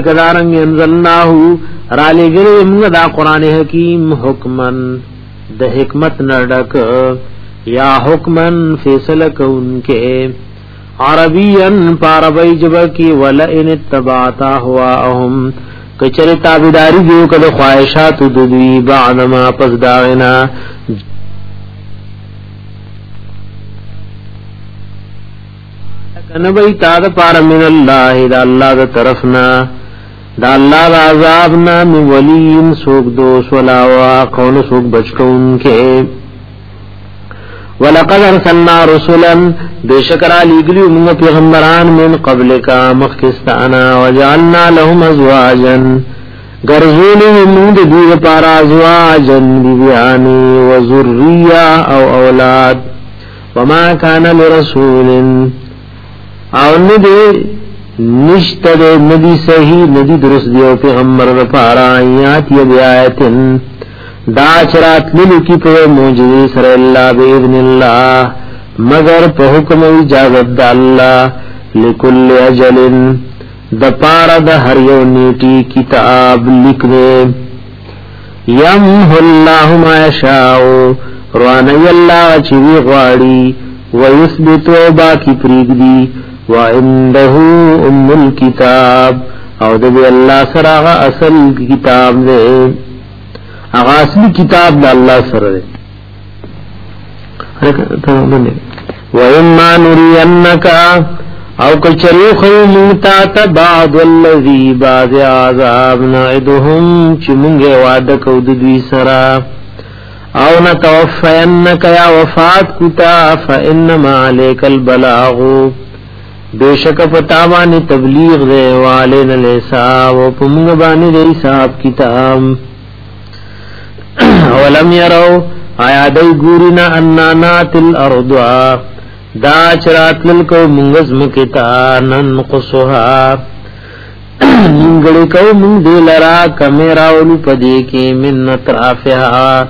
کدارنگ انزلناہو، را لے گلے دا قرآن حکیم حکمن، دا حکمت نردک یا حکمن فیصل کون کے۔ عربین پاربی جبا کی ولئن اتباتا ہوا اہم کچر تابداری دیو کد خواہشات ددوی بعدما پس داغنا۔ نبی تا دا پار من اللہ دا اللہ دا طرفنا۔ دا اللہ دا عذابنا من ولیم سوک دوس ولاوا قون سوک بچکون کے۔ ولقد ارسلنا رسلا بشکر علی گلی من پیغمبران من قبل کا مخکستانا وجعلنا لهم ازواجا۔ گرزولی من دی پارا ازواجا بیانی وذریہ او اولاد۔ وما كان لرسول او ندی نشت دے ندی صحیح، ندی درست دیو پیغمبر پارا آیات یا بیایتن دا چرات للو کی پو موجزی سر اللہ بیدن اللہ، مگر پا حکم اجازت دا اللہ لکل اجلن دا پارا دا ہر یو نیٹی کتاب لکنے یمہ اللہ ما یشاؤ روانی اللہ چوی غاڑی ویثبتو باکی پریگ دی۔ وعنده ام الكتاب. او دې الله سره هغه اصل کتاب دې هغه اصلي کتاب د الله سره دې وَإِمَّا نُرِيَنَّكَ. او کچریو خیو منتا تا بعد والذی بعد عذاب نعدهم چی منگے وعدکو ددوی سرا او نتوفینک یا وفات کتا فإنما علیک البلاغو بے شک پتاوانی تبلیغ دے والے نلے صاحب و پمگ بانی دے صاحب کتاب۔ ولم یرو آیا دی گورینا انانات الارضوا دا چرات للکو منگز مکتا ننقصها ننگڑی کو منگ دے لرا کمیرا کمیراولو پدے کے من نطرافها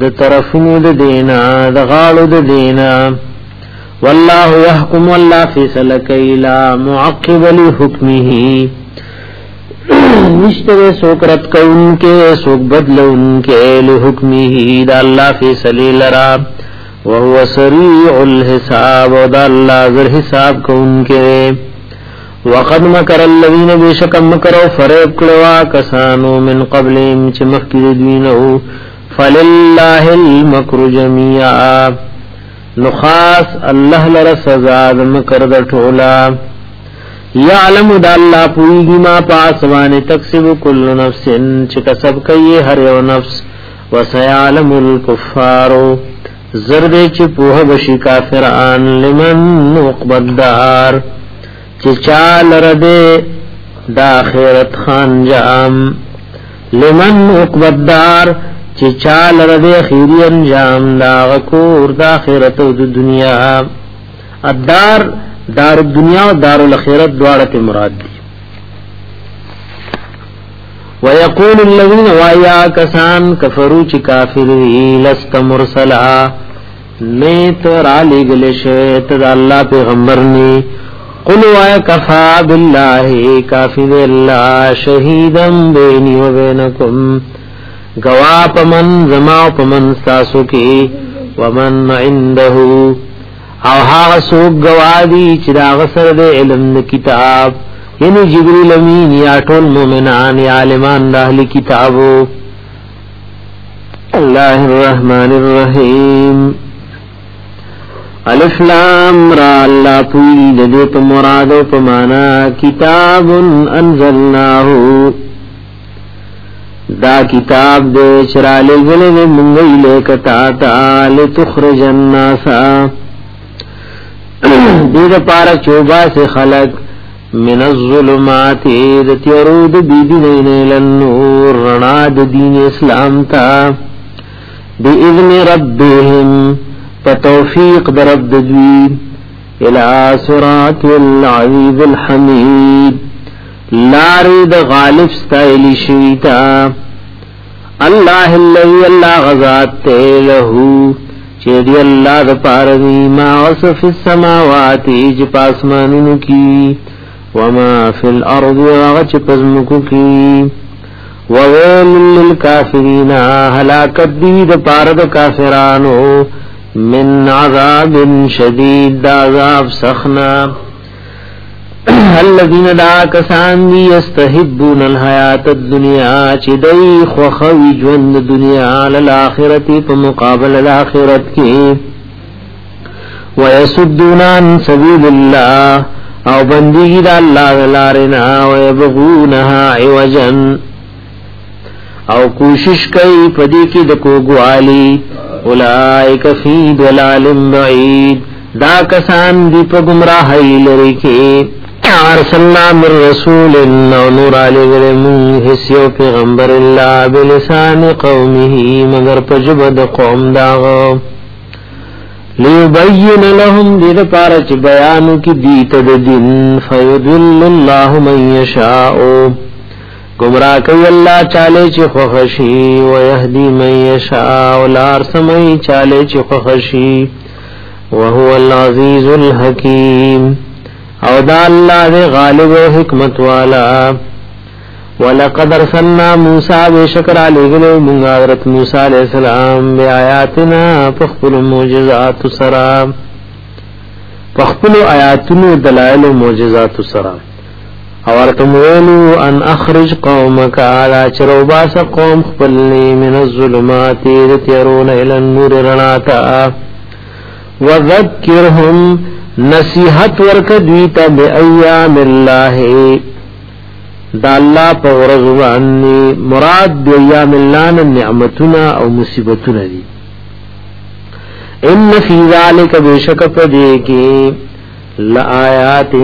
دا طرفنو دا دینا دا غالو دا دینا۔ والله يحكم والله فیصل کیلا معقب لی لحکمه نشتر سوکرت کون کے، سوک بدل ان کے لحکمه دا اللہ فیصلی لرا۔ وهو سریع الحساب دا اللہ ذر حساب کون کے۔ وقد مکر الذین بیشکم مکرو فریب کلوا کسانو من قبلهم چمخ کی دوینو فللہ المکر جمیعا۔ نخاص اللہ لر سزا دم کرد ٹھولا. یعلم دا اللہ پویگی ما پاسوان تکسب کل نفس چکا سب کئی ہر یو نفس. وسیعلم الکفارو زرد چی پوہ بشی کافران لمن اقبد دار چی چال ردے دا خیرت خان جام لمن اقبد دار چې چال رده خیری انجام دا غکور دا خیرت او د دنیا. ادار دار الدنیا او دار الاخرت دواړه مراد دي ويقول الذين وايا کسان کفرو چې کافر لست مرسلا. نیت را لګل شه ته الله پیغمبر ني قل وایا کفا بالله کافی الله شهیدم بیني وبینکم گوا پمن زما پمن ساسو کی، ومن عنده او ها سوق گوادی چې دا غسر د علم کتاب یعنی جبريل امین، یا ټول مؤمنان یا عالمان د اهلی کتابو. الله الرحمن الرحیم. الف لام را، الله پوری، د دې په مراد او په معنا، کتاب انزلناه. دا کتاب دے چرالے گلے دے منگئی لے کتا تا لتخرج الناسا دید پارا چوبا سے خلق۔ من الظلمات دا تیرود بیدی نینے لنور، رنا دا دین اسلام تا۔ بی اذن ربهم پتوفیق در رب دوی۔ الى سرات العزیز الحمید۔ لاری د غالب ستایلی شویتا الله الذي الله غزاد ته له چې دی الله د ما وصف السماوات چې پاسمانونو کی، وما فی الارض وغچ پزمکو کی. وویل للکافرین حلاکت دید پارد کافرانو، من عذاب شدید، دا عذاب سخنا. الذين دا کسان دی استحبون الحیات الدنیا، چی دی خوخوی جوند دنیا للآخرتی پا مقابل الاخرت کی. ویسدون عن سبیل اللہ، او بندگی دا اللہ دلارنا ویبغونها عوجن او کوشش کئی پدی کی دکو گوالی، اولائک فی دلال بعید. دا کسان دی پا گمراہی لرکی ارسلنا من رسول نو نور علی گرمون حسیو پیغمبر اللہ بلسان قومه مگر پجبد قوم داغا لیبین لهم دید پارچ بیانو کی دیت دن فیدل اللہ من یشاؤ گمراہ کئی اللہ چالے چی خوخشی ویہدی من یشاؤ لارسمئی چالے چی خوخشی. وهو العزیز الحکیم. او دا اللہ دے غالب و حکمت والا. ولقد ارسلنا موسیٰ بے شکر علی منگا حضرت موسیٰ علیہ السلام بے آیاتنا پخپل موجزات سرا پخپل آیاتنا دلائل موجزات سرا اورتم ویلو ان اخرج قومک آلا چرو باس قوم خپلنی من الظلمات دتیرون الى النور رناتا. وذکرهم نصیحت ورک دویتا بی ایام اللہ. دا اللہ پا ورزوانی مراد بی ایام اللہ نعمتنا او مصیبتنا دی ان فی ذالک بشک پا دے کے لآیات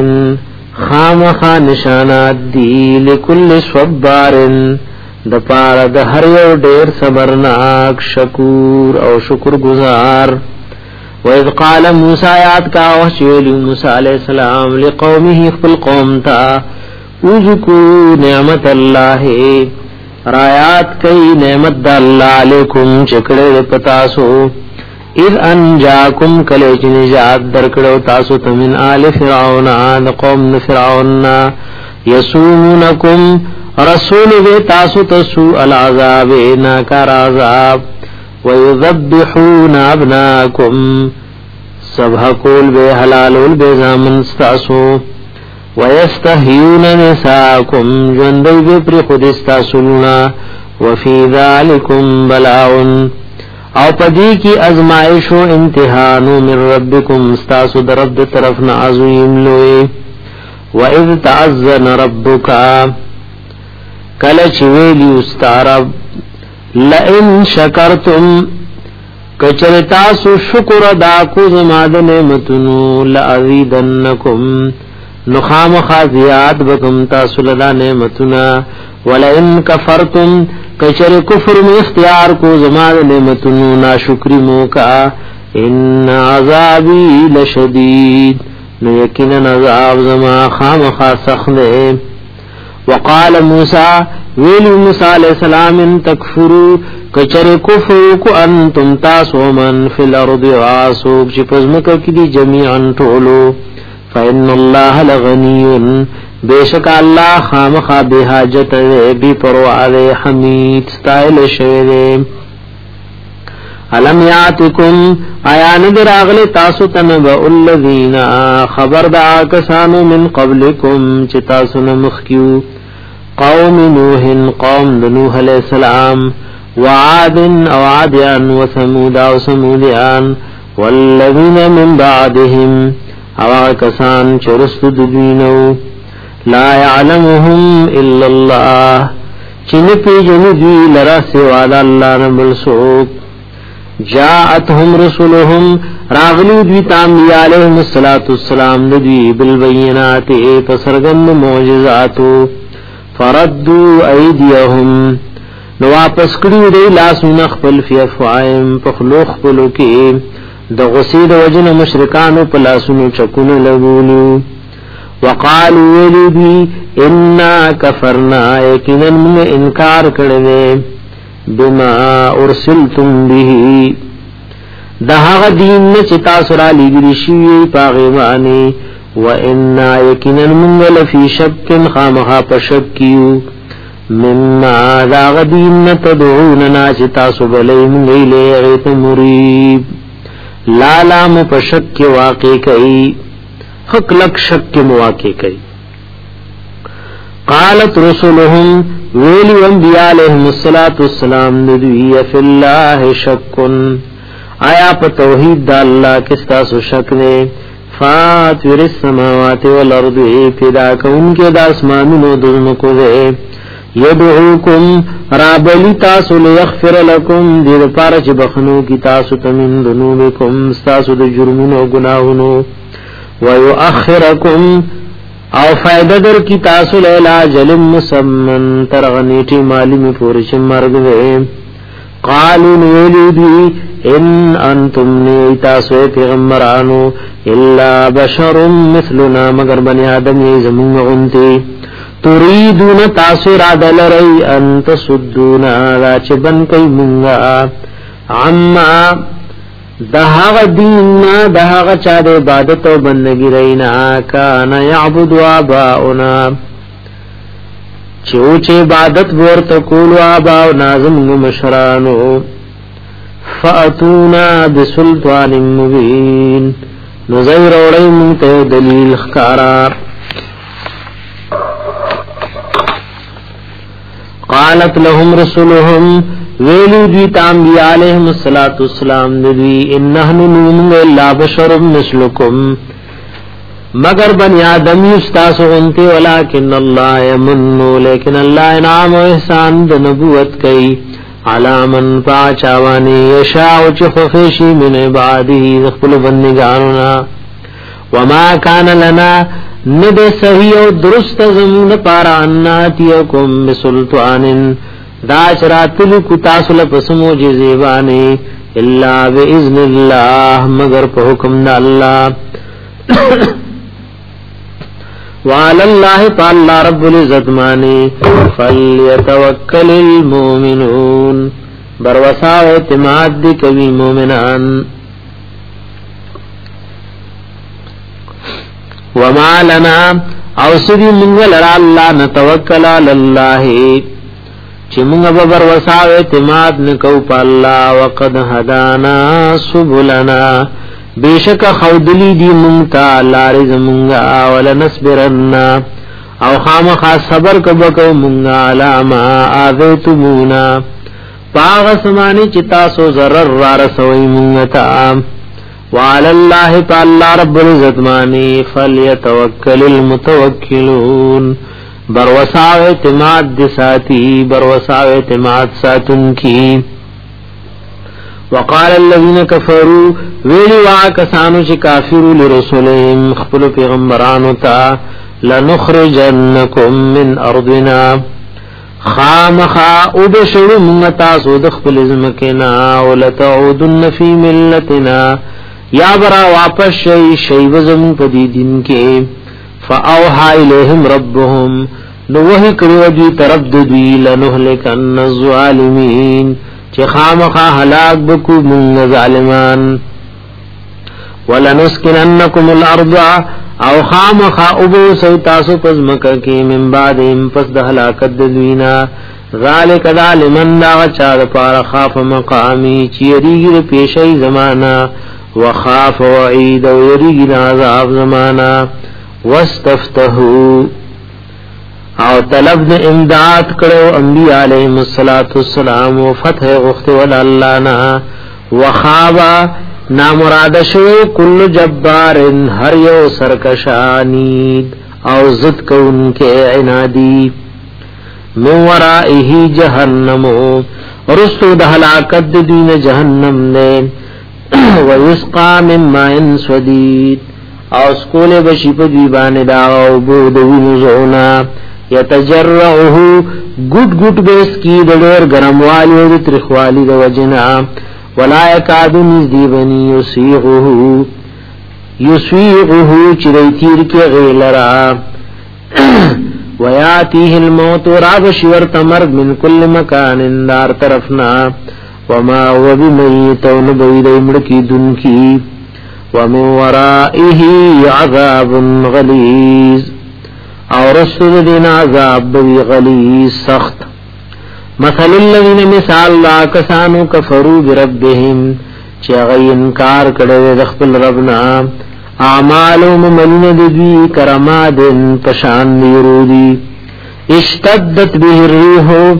خام خا نشانات دی لکل صبار دا پارا دا ہر یو دیر صبرناک، شکور او شکر گزار وَإِذْ قَالَ مُوسَى آیات کا وحشیلی موسیٰ علیہ السلام لقومه خپل قوم تا اذکو نعمت اللہ، رایات کئی نعمت دا اللہ علیکم چکڑے پتاسو، اذ انجاکم کلیچ نجات درکڑو تاسو تمن آل فرعون، آن قوم فرعون، یسومونکم، رسول بے تاسو تسو العذاب، ناکار عذاب۔ ويذبحون ابناكم سبح کول بے حلالول بے زامن ستاسو۔ ويستحيون نساكم جندو بے پر خود استاسونا وفي ذلكم بلاؤن۔ او پدی کی ازمائش و امتحانو من ربکم استاسو در رب طرفنا عظیم لوئے۔ وَإِذْ تَعَزَّنَ رَبُّكَ کل چویلی استارب لئن شکرتم کچرتا سو شکر دا کو زماد نعمتنو لأزیدنکم نخام خازیات بکم تاسو لدا نعمتنا ولئن کفرتم، کچر کفر میں اختیار کو زماد نعمتنو نا شکری موکا ان عذابی لشدید. نو یقینا عذاب زما خام خاصخ دے وقال موسیٰ ویلی موسیٰ علیہ السلام ان تکفرو، کچر کفر کو انتم تاسو من فی الارض وآسوک چی پزمکا کی دی جمیعا ٹولو. فإن اللہ لغنیون بیشک اللہ خامخا بی حاجت دے بی پروع دے حمید ستائل شوئے علم یاتکم آیا ندر آغل تاسو تنبع الذین خبر دا آکسانو من قبلکم، چی تاسو نمخکیو قوم نوح قوم نوح علیہ السلام، وعاد او عادیان وثمود او سمودیان والذین من بعدهم او کسان چرست دبینو لا يعلمهم الا الله چن پی جنگی لرا سوا دا اللہ نبل سوک جاءتهم رسولهم راغلو دوی تام تانبی علیہم السلام دوی بالبینات پسرگن موجزاتو. فردو ایدیهم نو واپس کړی دی لاس نخپل فی افعام په خلوخ خپلو کې. د غسید وجن مشرکانو په لاسونو چکونه لګولو. وقالو ولدی انا کفرنا، یقینا من انکار کړل بما ارسلتم به. د هغه دین چې تاسو را لګی شي پاغه باندې وَإِنَّا يَكِنًا مُنْغَ لَفِي شَكٍ خَامَخَا پَشَكِّيُو مِمَّا دَاغَ دِينَ تَدْعُونَنَا چِتَاسُ بَلَيْ مُنْغَ إِلَيْ غَيْتَ مُرِيب. لا لام پشک واقع کئی حق لک شک مواقع کئی. قالت رسولهم ویلی انبیاء علیہم السلام ندوی فی اللہ شکن. آیا پا توحید دا اللہ کستا سو شک نے؟ فاتور السماوات والارض، پیدا کون کے دا اسمانونو دزمکو دے۔ یدعوکم رابلی تاسو لیغفر لکم، دیر پارچ بخنو کی تاسو تمن دنوبکم ستاسو دا جرمونو گناہونو ویؤخرکم، او فائدہ در کی تاسو لیلا جلم مسمن ترغنیٹی مالی میں پورش مرگ دے۔ قالو نویلی دی ان انتم نی تاسو پیغمبرانو الا بشر مثلنا مگر بنی آدم یہ زمین غنتی تریدون تاسو را دلرئی انت سدونا را چبن کئی منگا عما دہاغ دیننا دہاغ چاد عبادت و بندگی رینا کانا یعبد آباؤنا. چوچ عبادت بورت کولو آباؤنا زمن مشرانو. فاتونا بسلطان مبین نزیر اوڑی منتے دلیل خکارا قالت لهم رسولهم ویلو جی دی تانبیاء علیہم السلام دی انہنو نومنگ اللہ بشر مثلکم. مگر بنی آدمی استاسو انتے، ولیکن اللہ یمنو لیکن اللہ انعام و احسان دنبوت کئی. علا من پاچاوانی یشاو چخفشی من عبادی دخل بندگانونا. وما کان لنا ند صحیح او درست زمون پارا اناتیکم بسلطان دا چراتلو کتاسل پسمو جزیبانی اللہ بإذن اللہ مگر پا حکم دا اللہ. وعلى الله تعالى رب العزت مانی. فلیتوکل المؤمنون. بروسا اعتماد دی کوي مؤمنان وما لنا. او سدی منگل را اللہ نتوکل علی اللہ. چی منگ ببر وسا اعتماد نکو پا اللہ. وقد هدانا سبلنا. بیشک خودلی دی منگتا، لارز منگا ولنصبرن او خام خامخا صبر کبکو منگا علاما آذیتمونا پاغ سمانی چتا سو ضرر رارسوی منگتا. وعلى الله تعالى رب العزت مانی، فلیتوکل المتوکلون. بروساو اعتماد دی ساتی بروساو اعتماد ساتن کی. وقال الذين كفروا، ویلی وا کسانو چې کافرو لرسولهم خپل پیغمبرانو ته، لنخرجنکم من ارضنا. خامخا او بشړو موږ تاسو د خپل زمکنا او لتعودن فی ملتنا. یا برا واپس شي شی وزم په دې دین کې. فاوها الیهم ربهم، نو وحی کړو دی طرف د دوی، لنهلکن الظالمین. چې خامخا هلاک بکو موږ ظالمان. ولنسکننکم الارض او خامخا ابو سو تاسو پز مکہ کی من بعدهم پس د هلاکت دوینا. ذالک ظالمن دا چار پار خاف مقامی چیریږي پیشي زمانہ. وخاف وعید و او یریږي عذاب زمانہ. واستفتحوا او طلب د امداد کړو انبیاء علیهم الصلاۃ والسلام او فتح غفت ول الله نا وخابا نامراد شو کل جبار ہر یو سرکشانید او زد کون کے عنادی. من ورائه جہنمو رستو دہلاکت دین جہنم نے. ویسقا من مائن سودید او سکول بشی په دیوانه پا دیبان داغو بودوین زونا. یتجرعه گٹ گٹ بیس کی دلور گرموالی و ترخوالی دو جنا ولا یکادو نزدی بنی یسیغوه یسیغوه چری تیر کے غیلرا ویاتیه الموت راب شور تمرگ من کل مکان اندار طرفنا. وما هو بمیت و نبوی دی دن کی. ومن ورائه عذاب غلیظ. او رسول دین عذاب بوی غلیظ سخت۔ مثل الذین مثال لا کسانو کفروا بربهم چې غي انکار کړي د خپل ربنا۔ اعمالهم ملن دوی کرمادن پشان نیرودی اشتدت به الريح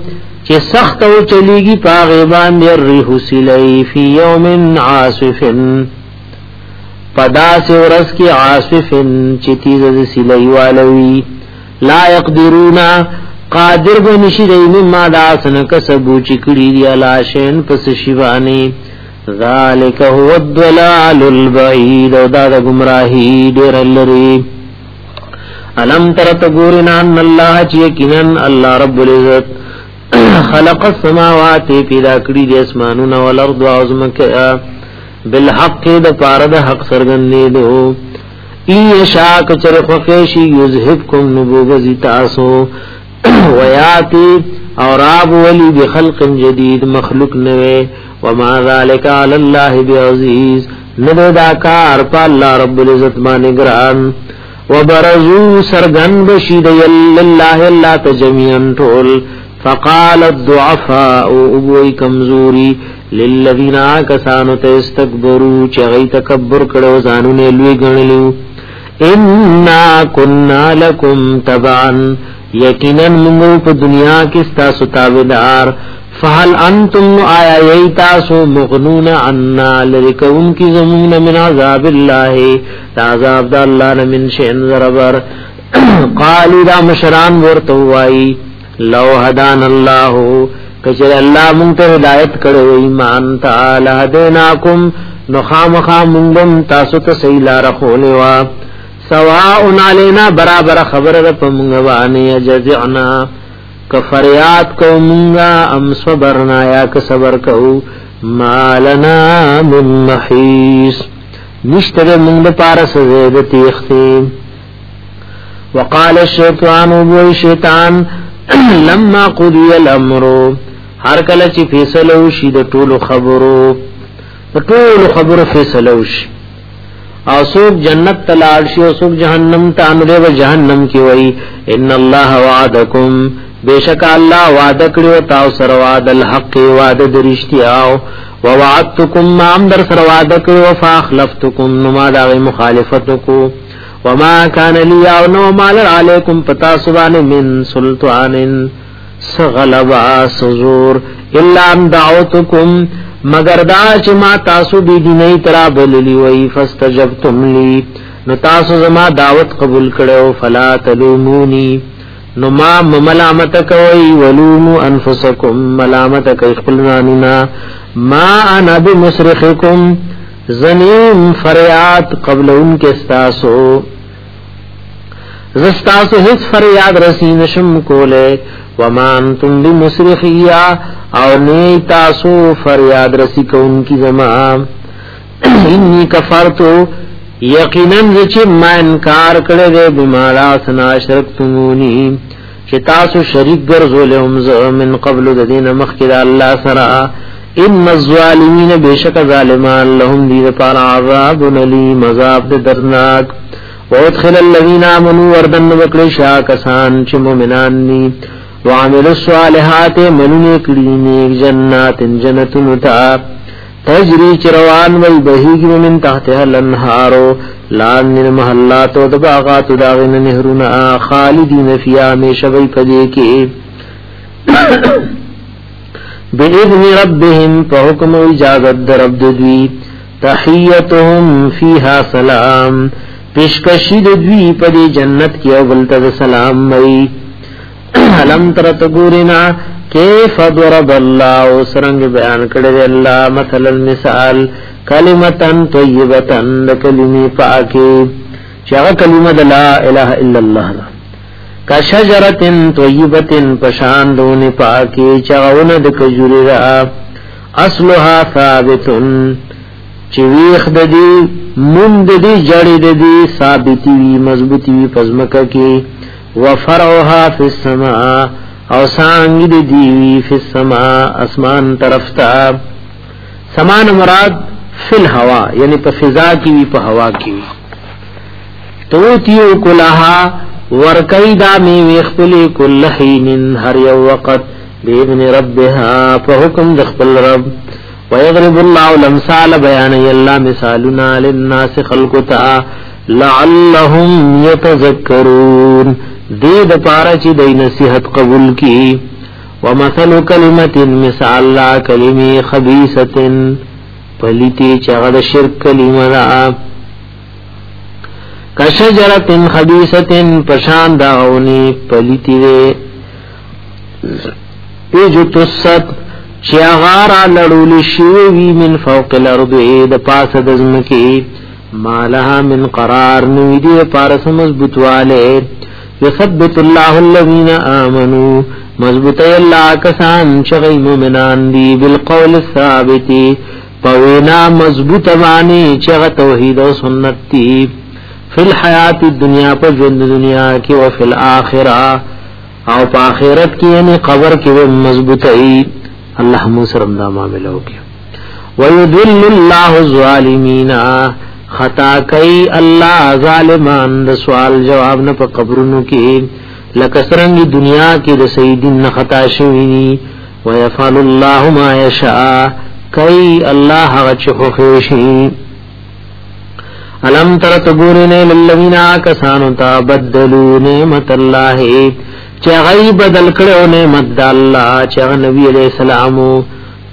چې سخت او چلیږي پاغه باندې الريح سلی فی یوم عاصف۔ پدا سے ورس کی عاصف چې تیز سلی والوی لا يقدرون قادر بنشي دی مما دا سن کسبو چکړي دی لاشن پس شیوانی. ذالک هو الضلال البعید، او دا د گمراهی ډیر لري الم تر تګورنا ان الله چې یقینا الله رب العزت خلق السماوات پیدا کړی د اسمانونو او الارض او بالحق د پاره د حق سرګنې دو۔ ای شاک چر خوښی یذهبکم نبوغ تاسو ویاتی اور آب ولی بخلق جدید مخلوق نوے۔ وما ذالک علی اللہ بعزیز ندو داکار پا اللہ رب العزت مانگران وبرزو سرگن بشید للہ اللہ تجمیعا ٹول فقال الضعفاء ابوئی کمزوری، للذین آکسانو تستکبرو چغی تکبر کڑو، زانو نیلوی گنلیو انا کننا لکم تبعا، یقینا موږ په دنیا کې ستاسو تابعدار فهل انتم آیا یی تاسو مغنون عنا لرکون کی زمون من عذاب الله عذاب د الله نه من شین زربر قالوا دا مشران ورته لو هدان الله کچر الله مونږ ته هدایت کړو ایمان تعالی هدیناکم نو خامخا مونږ تاسو ته صحیح لار خولې وا۔ سواء علینا، برابر خبر د پمغوانی جزعنا کفریات کو مونگا، ام صبرنا یا ک صبر کو مالنا من محیس نشتر مونگ پارس زید تیختی۔ وقال الشیطان و شیطان لما قضی الامر هر کله چې فیصله وشي، د ټولو خبرو. د ټولو خبرو فیصله وشي. او سوک جنت تلاړ شي، او سوک جهنم ته ان له جهنم کی وای ان الله وعدکم. بیشک الله وعده کړو تاسو سره وعده الحق، وعده درشتیا او ووعدتکم، ما ام در سره وعده کړو فاخلفتکم نما دا مخالفت کو وما كان لي او نو مال علیکم پتا سبحانه من سلطان سغلبا سزور الا ان دعوتکم مگر دا چې ما تاسو بی دیني ترا بللی وای فاستجبتم لی نو تاسو زما دعوت قبول کړو فلا تلومونی نو ما ملامت کوي ولومو انفسکم ملامت کوي خپل ځانونه ما انا بمصرخکم زنیم فریاد قبل ان کے استاسو زستاسو هیڅ فریاد رسی نشم کوله ومان تم بمصرخیا او نی تاسو فریاد رسی کون کی زما. انی کفرتو، یقینا چې ما انکار کړی دی بمالا سنا شرکتمونی. چې تاسو شریک ګرځولم ز من قبل د دین مخکې الله سره ان الظالمین بشک ظالمان لهم دی پر عذاب نلی مذاب درناک وادخل الذين امنوا وردن وکړي شا کسان چې مؤمنان ني وعمل الصالحات منون کړي جنات جنتون تا تجری چروان وی بهیږي من تحتها الانهار لان من محلات او باغات داغن نهرنا خالدین فیا میشوی پدې کې باذن ربهم فحكم اجازت در رب دوی تحیتهم فیها سلام پیشکشی د دوی پدې جنت کې او بلته سلام وی علم تر تګورینا کیف ضرب الله سرنګ بیان کړی الله مثلا مثال کلمتن طیبتن کلمې پاکي چې هغه کلمه د لا اله الا الله ده کا شجرتن طیبتن پشاندون پاکي چې هغه د کجوري را اصلها ثابتن چې ویخ د دې مند دې جړې دې ثابتي وي مضبوطي وي پزمکه کې وفرعها فی السماء او سانگ دی دیوی فی السماء، اسمان طرف تا۔ سمان مراد فل ہوا یعنی په فضا کی وی په هوا کی وی۔ تو تیو کلها ورکی دا می ویخپلی کل حین هر یو وقت بیبن ربها په حکم د خپل رب۔ ويضرب الله الامثال بیان الله مثالنا للناس خلقتا، لعلهم يتذكرون۔ دې د پاره چې د نصيحت قبول کی۔ ومثل کلمه مثال لا کلمه خبيثه پلیتی چغد شرک کلمه دا۔ کشجرت خبیثت پشان داونی پلیتی دے۔ پیجو تست چی چیاغارا لڑول شیوی من فوق الارض اید پاس دزمکی مالها من قرار نویدی پارس مضبوط والے۔ یثبت اللہ الذین آمنوا مضبوط اللہ کسان چغی مومنان دی بالقول الثابتی پوینا مضبوط بانی چغ توحید و سنت تی۔ فی الحیات الدنیا پر جند دنیا کی و فی الاخرہ، او پا آخرت کی یعنی قبر کی وہ مضبوط ای۔ اللہ مسرم دا معاملہ کی۔ ویدل اللہ الظالمین خطا کئی اللہ ظالمان دا سوال جواب نہ پا قبرنو کی۔ لکسرنگی دنیا کی دا سیدین خطا شوینی۔ ویفعل اللہ ما یشاء کئی اللہ ہاں غچخو خیشی۔ علم تر تبورن للذین آکسانو تا بدلو نعمت اللہ۔ چه بدل کرو نعمت دا اللہ چه نبی علیہ السلامو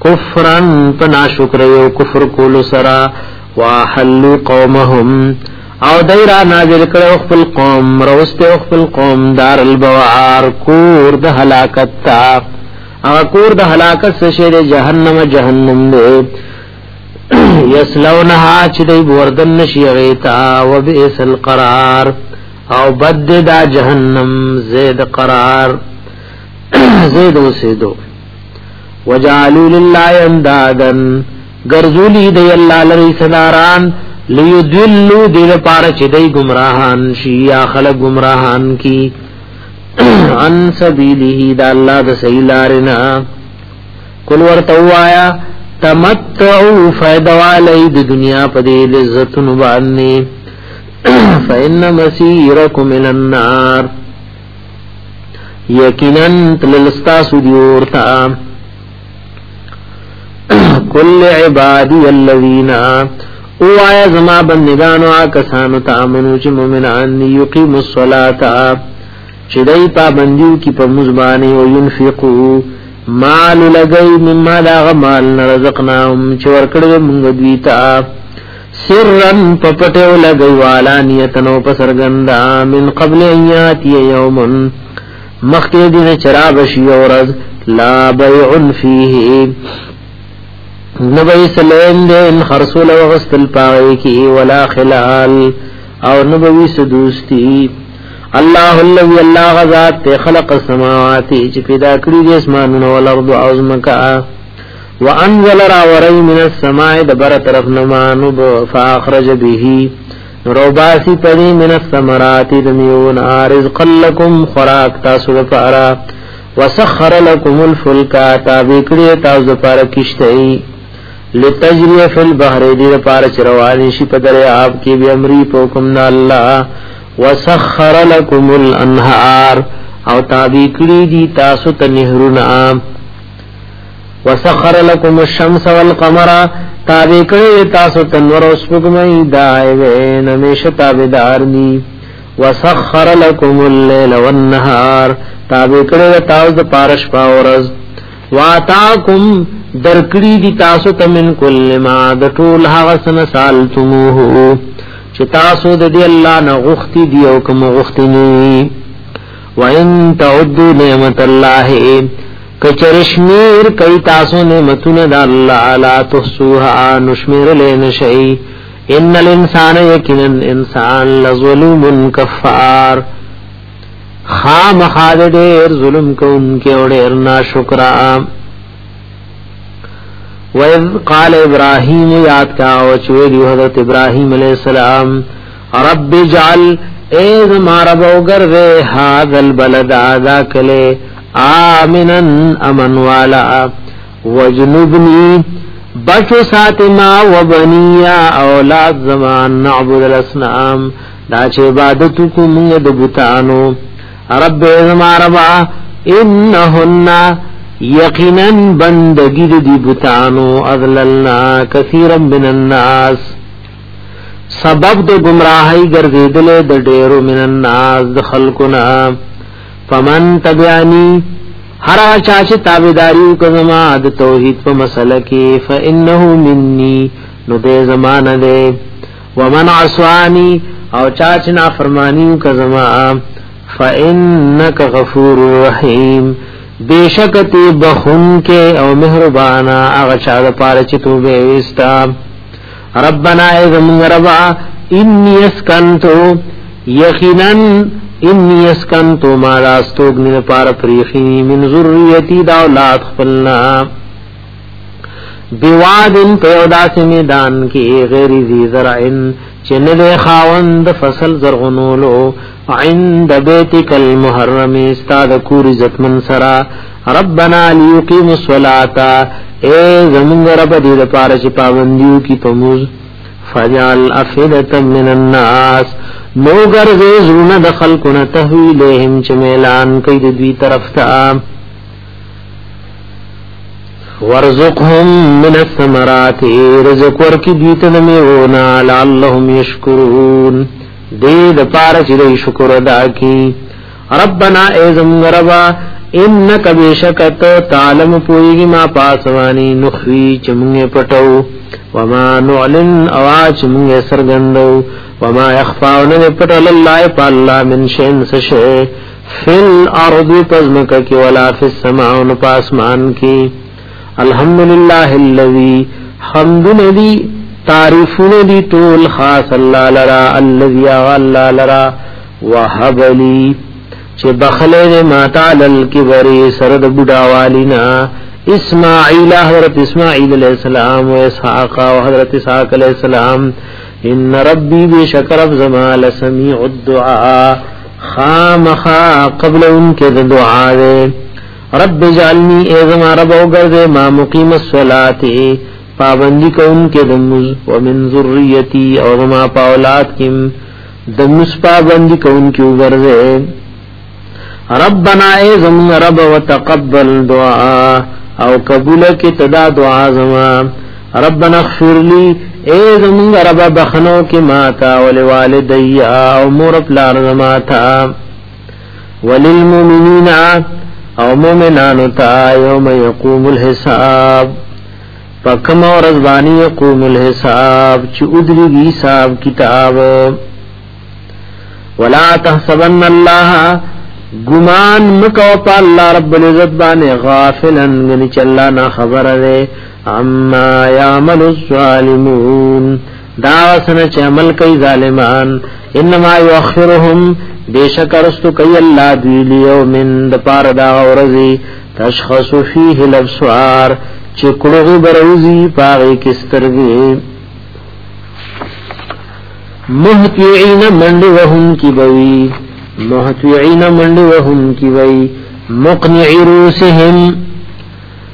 کفرن پنا شکریو کفر کولو سرا واحلو قومهم. او دیرا نازل کرو خپل قوم روست خپل قوم دار البوار، کور د هلاکت تا اکور د هلاکت سشه د جهنم جهنم دے یسلونها چې دی وردن نشي غیتا و بئس القرار. او بد دا جهنم زید قرار، زید وسیدو وجعلوا لله اندادن ګرځولی دی الله لری صداران لیدلوا دی لپاره چې دی گمراهان شي خلق گمراهان کی. عن سبیله دا الله د سیلارنا کل ورتوایا تمتعو فیدوالی د دنیا په دې لذتونو باندې فإن مسيركم إلى النار یقینا تللستاسو دیورتا کل عبادی الذین او آیا زما بندگانو آکسانو تامنو چی مومنان یقیم الصلاة چې دای پابندیو کی په مزبانه او ينفقو مال لګي مما دا غمال رزقناهم چې ورکړو موږ دوی ته سرن پپټو لګي والانیتنو پسرګندا من قبل ایات یوم مخکې دې چراب شي اورز لا بيع فيه نبی سلیم دے ان خرسول وغستل پاوی کی ولا خلال۔ او نبوی سدوستی۔ الله الذي الله غزاد ته خلق السماوات چې پیدا کړی دي اسمانونه او الارض او وانزل را وري من السماء دبر طرف نمانو فاخرج به. روباسی پدی من الثمرات دمیون رزق لكم خوراک تاسو لپاره. وسخر لكم الفلك، تابع کړی تاسو لپاره کشته لتجری فی البحر دی لپاره چروانی شي په دریاب کې به امری پوکم نه وسخر لكم الانهار او تابع کړی دي تاسو ته نهرونه. وسخر لكم الشمس والقمر. تابع کړی تاسو ته نور او سپوږمۍ دایوي نمیشه تابعدار دي. وسخر لكم الليل والنهار. تابع کړی تاسو د پارش پاورز واتاکم درکړی دي تاسو ته من کل ما، د ټول هغه سن سالتموه چې تاسو د دې الله نه غوښتي دی او کوم غوښتي نه وان تعدوا نعمت الله کچرشمیر کئی تاسو نعمتونه د الله لا تحصوها نشمیر لین شئی. ان الانسان یقینا انسان لظلوم کفار. خام خاد ډیر ظلم کوونکې او ډیر ناشکرا. وَإِذْ قَالَ إِبْرَاهِيمُ، یاد کا او حضرت ابراہیم علیہ السلام، رب جعل، اے مارب اوگر وے هذا البلد آذا کلے. آمنا امن والا، وجنبنی، بچو سات ما و بنیا اولاد زمان، نعبد الاسنام، دا چه عبادتو کو منگ دبتانو رب زمان ربا، انہن یقینا بندگی دی بتانو اضللنا کثیرا من الناس. سبب د گمراهی ګرځیدل د ډیرو من الناس د خلقنا فمن تبعنی، ہر چا چې تابعداري وکما د توحید په مسله کې فانه مني نو دې زمانه دې ومن عصاني او چا چې نافرمانی وکما فانك غفور رحیم۔ بیشک تی بخون کې او مهربانا هغه چا د پاره چې وستا۔ ربنا اذ من ربا، انی اسکنتو، یقینا انی اسکنتو ما راستوگنی پار پریخی من ذریتی دا اولاد خپلنا. بیوادن پیودا سے میدان کی غیر زی زرعن، چن دے خاوند فصل زرغنولو. عند بیتک المحرم، استاد کور عزت من سرا. ربنا لیقیم الصلاة. اے زمین رب دید پارچ پابندیو کی پموز فجعل افدتا من الناس. نو گرزے زرون دخل کن تحویلہم چمیلان کئی دوی طرف تا. ورزقهم من الثمرات، رزق ورکی دیت نمیونا لعلهم یشکرون. دید پارچ دی شکر ادا کی. ربنا ایزم ربا، انک بیشکت تعلم پوئیگی ما پاسوانی نخوی چمنگ پٹو. وما نعلن اواچ منگ سرگندو. وما يخفاون پټ الله په الله من شین سشه فل ارض پزمک کی ولا فی السماء پاسمان کی۔ الحمدللہ الذی حمد ندی تعریفون دی طول خاص اللہ لرا الذی اللہ لرا۔ وحب لی چه بخلے ماتا للکبری سرد بڑاوالینا اسماعیل، حضرت اسماعیل علیہ السلام، و اسحاق، و حضرت اسحاق علیہ السلام۔ ان ربی بے شکر زمال سمیع الدعاء. خامخا قبل ان کے دعا دے. رب جعلنی اے زما رب او گردے ما مقیم الصلاة. پابندی کو ان کے دمز ومن ذریتی او زما پاولاد کم دمز پابندی کو ان کی گردے ربنا اے زمن رب وتقبل دعا. او قبول کی تدا دعا زما ربنا اغفر لی اے زمونږ رب بخنو کې ماتا ول والدي او مور پلار ماتا وللمؤمنین او مؤمنانو ته یوم یقوم الحساب پکم اور ازبانی یقوم الحساب چې ادری گی حساب کتاب ولا تحسبن الله گمان مکو پا اللہ رب العزت بانے غافلا گنی چلا نا خبر دے عما یعمل الظالمون. داوسن چه عمل کئی ظالمان. انما یؤخرهم بیشک رستو کئی اللہ دوی لیو من دپار دا غورزی. تشخص فیه الابصار. چه کلغی بروزی پاغی کسترگی. محتوعین مند وهم کی بوی. محتوعین مند وهم کی بوی. مقنعی روسهم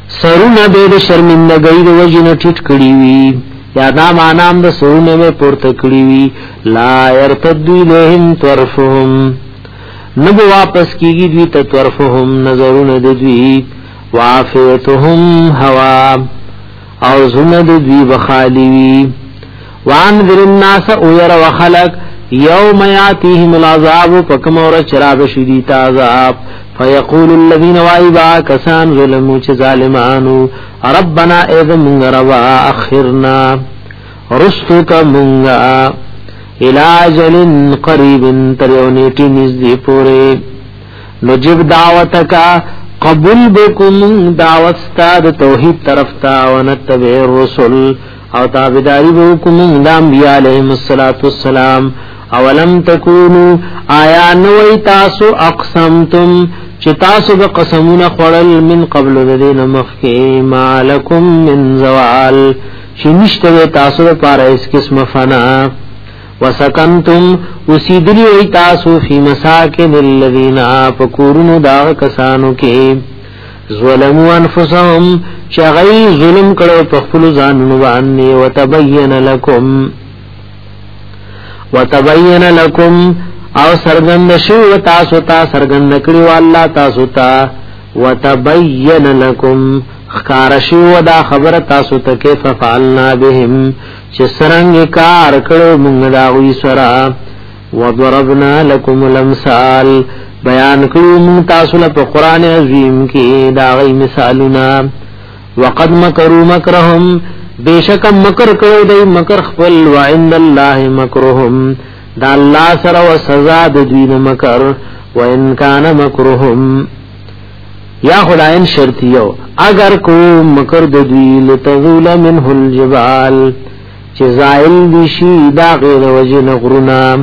سرونه به د شرمندګۍ د وجنه ټټ کړی وي. یا دا مانام د سرونه به پورته کړی وي. لا يرتد لهم طرفهم. نبو واپس کیږي دوی ته طرفهم نظرونه د دوی. وافیتهم هوا. او زونه د دوی بخالی وي. وان ذر الناس او ير وخلق. یوم یاتیهم العذاب پکم اور چراب شدید عذاب. فیقول الذین وایبا کسان ظلمو چ ظالمانو ربنا اذ من روا اخرنا رستو کا منگا الاجل قریب تریونیٹی نزدی پورے نجب دعوتکا قبول بکم دعوت ستاد توحید طرف تا ونتبع الرسل۔ او تابداری بکم دا انبیاء علیہم السلام اولم تکونو، آیا نوی تاسو اقسمتم؟ چې تاسو به قسمونه خړل من قبل د دین مخکې مالکم من زوال. چی چې نشته تاسو لپاره اس قسم فنا. وسکنتم وسیدلی وی تاسو فی مساکن الذین پکورن دا کسانو کې. ظلموا انفسهم چغی ظلم کړو په خپل ځانونو باندې. وتبین لكم وتبین لكم او سرګند شو تاسو ته سرګند کړو الله تاسو ته وتبین لكم خکار شو دا خبر تاسو ته کیف فعلنا بهم، چې سرنګ کار کړو موږ دا وی سرا وضربنا لكم الامثال، بیان کړو موږ تاسو له قرآن عظیم کې دا غي مثالونه. وقد مکروا مکرهم بیشک مکر کړو دی مکر خپل، وعند الله مکرهم. دا الله سره و سزا د دوی مکر وان کان مکرهم یا خداین شرطیو، اگر کو مکر د دوی لتزول منه الجبال چې زائل دي شي دا غیر وجه نغرنا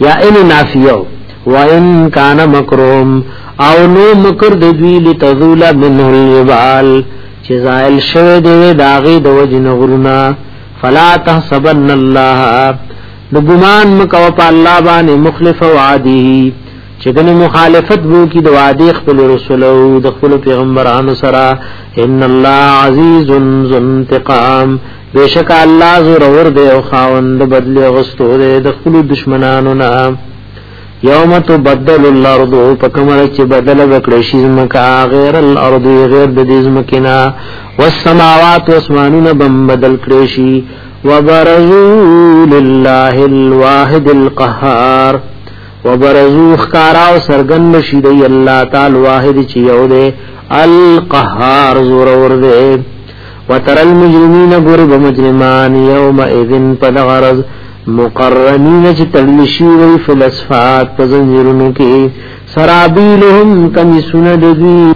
یا ان نافیو وان کان مکرهم او نو مکر د دوی لتزول منه الجبال چې زائل شوه دی داغي د وجن غرنا فلا تحسبن الله د ګمان مکو په الله باندې مخلف وعده چې کنه مخالفت وو کی د وعده خپل رسول او د خپل پیغمبرانو سره. ان الله عزیز ذو انتقام. بیشک الله زور ور دی او خاوند بدل غستو دی د خپل دشمنانو نه. یوم تبدل الارض پکمر چې بدل وکړي شي زمکا غیر الارض، غیر د دې زمکنا والسماوات واسمانونه بم بدل کړي شي. وبرزوا لله الواحد القهار وبرزوا خکارا او سرګن شي دی الله تعالی واحد چې یو دی القهار زور ور وتر المجرمین غرب مجرمان یوم اذن پدغرز مقرنین چې تلشی وی فلسفات په زنجیرونو کې سرابیلهم کمیسون دوی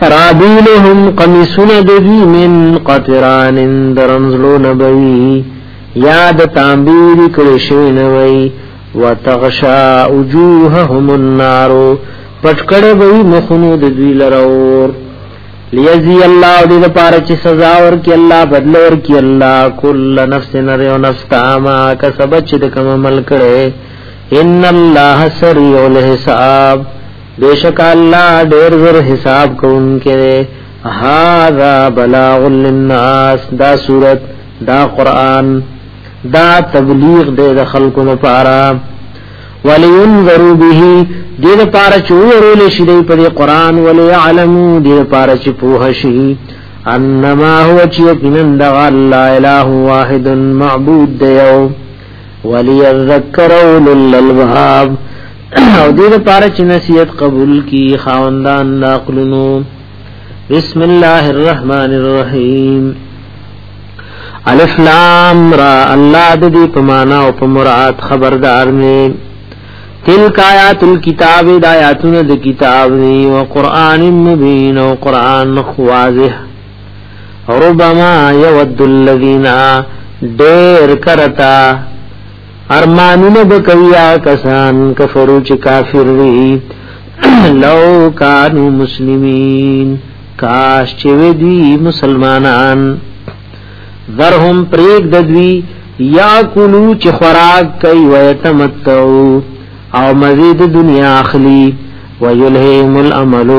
سرابیلهم کمیسون دوی من قطران درنزلو نبوی یاد تانبیر کلشوی نوی وتغشا وجوههم النار پټکړه وی مخونو د دوی لرور لیزی اللہ دی دا پارا چی سزا اللہ، بدل ورکی اللہ. کل نفس نر و نفس تاما کسب چی دکم عمل کرے. ان اللہ سریع الحساب. بیشک اللہ دیر ذر حساب کو کون کرے هذا بلاغ للناس، دا صورت دا قرآن، دا تبلیغ دے دا خلقون پارا۔ ولینذروا به دې لپاره چې ورول شي د په قرآن ولې علمو دې لپاره چې انما هو چې پنن د الله اله واحد معبود دی او وليذكر اول الالباب او دې لپاره چې نصیحت قبول کی، خاوندان عقلونو بسم الله الرحمن الرحیم. الف لام را، الله دې په معنا او په مراد خبردار نه. تلک آیات الكتاب دا آیاتون دا کتاب دی و قرآن مبین و قرآن واضح. ربما یود الذین دیر کرتا. ارمانون بکویا کسان، کفرو چی کافر دی لو کانو مسلمین، کاش چوی دی مسلمانان. ذرهم پریگ ددوی یا کلو چی خوراک کئی ویتمتعو. او مزید دنیا اخلی ویلهم الامل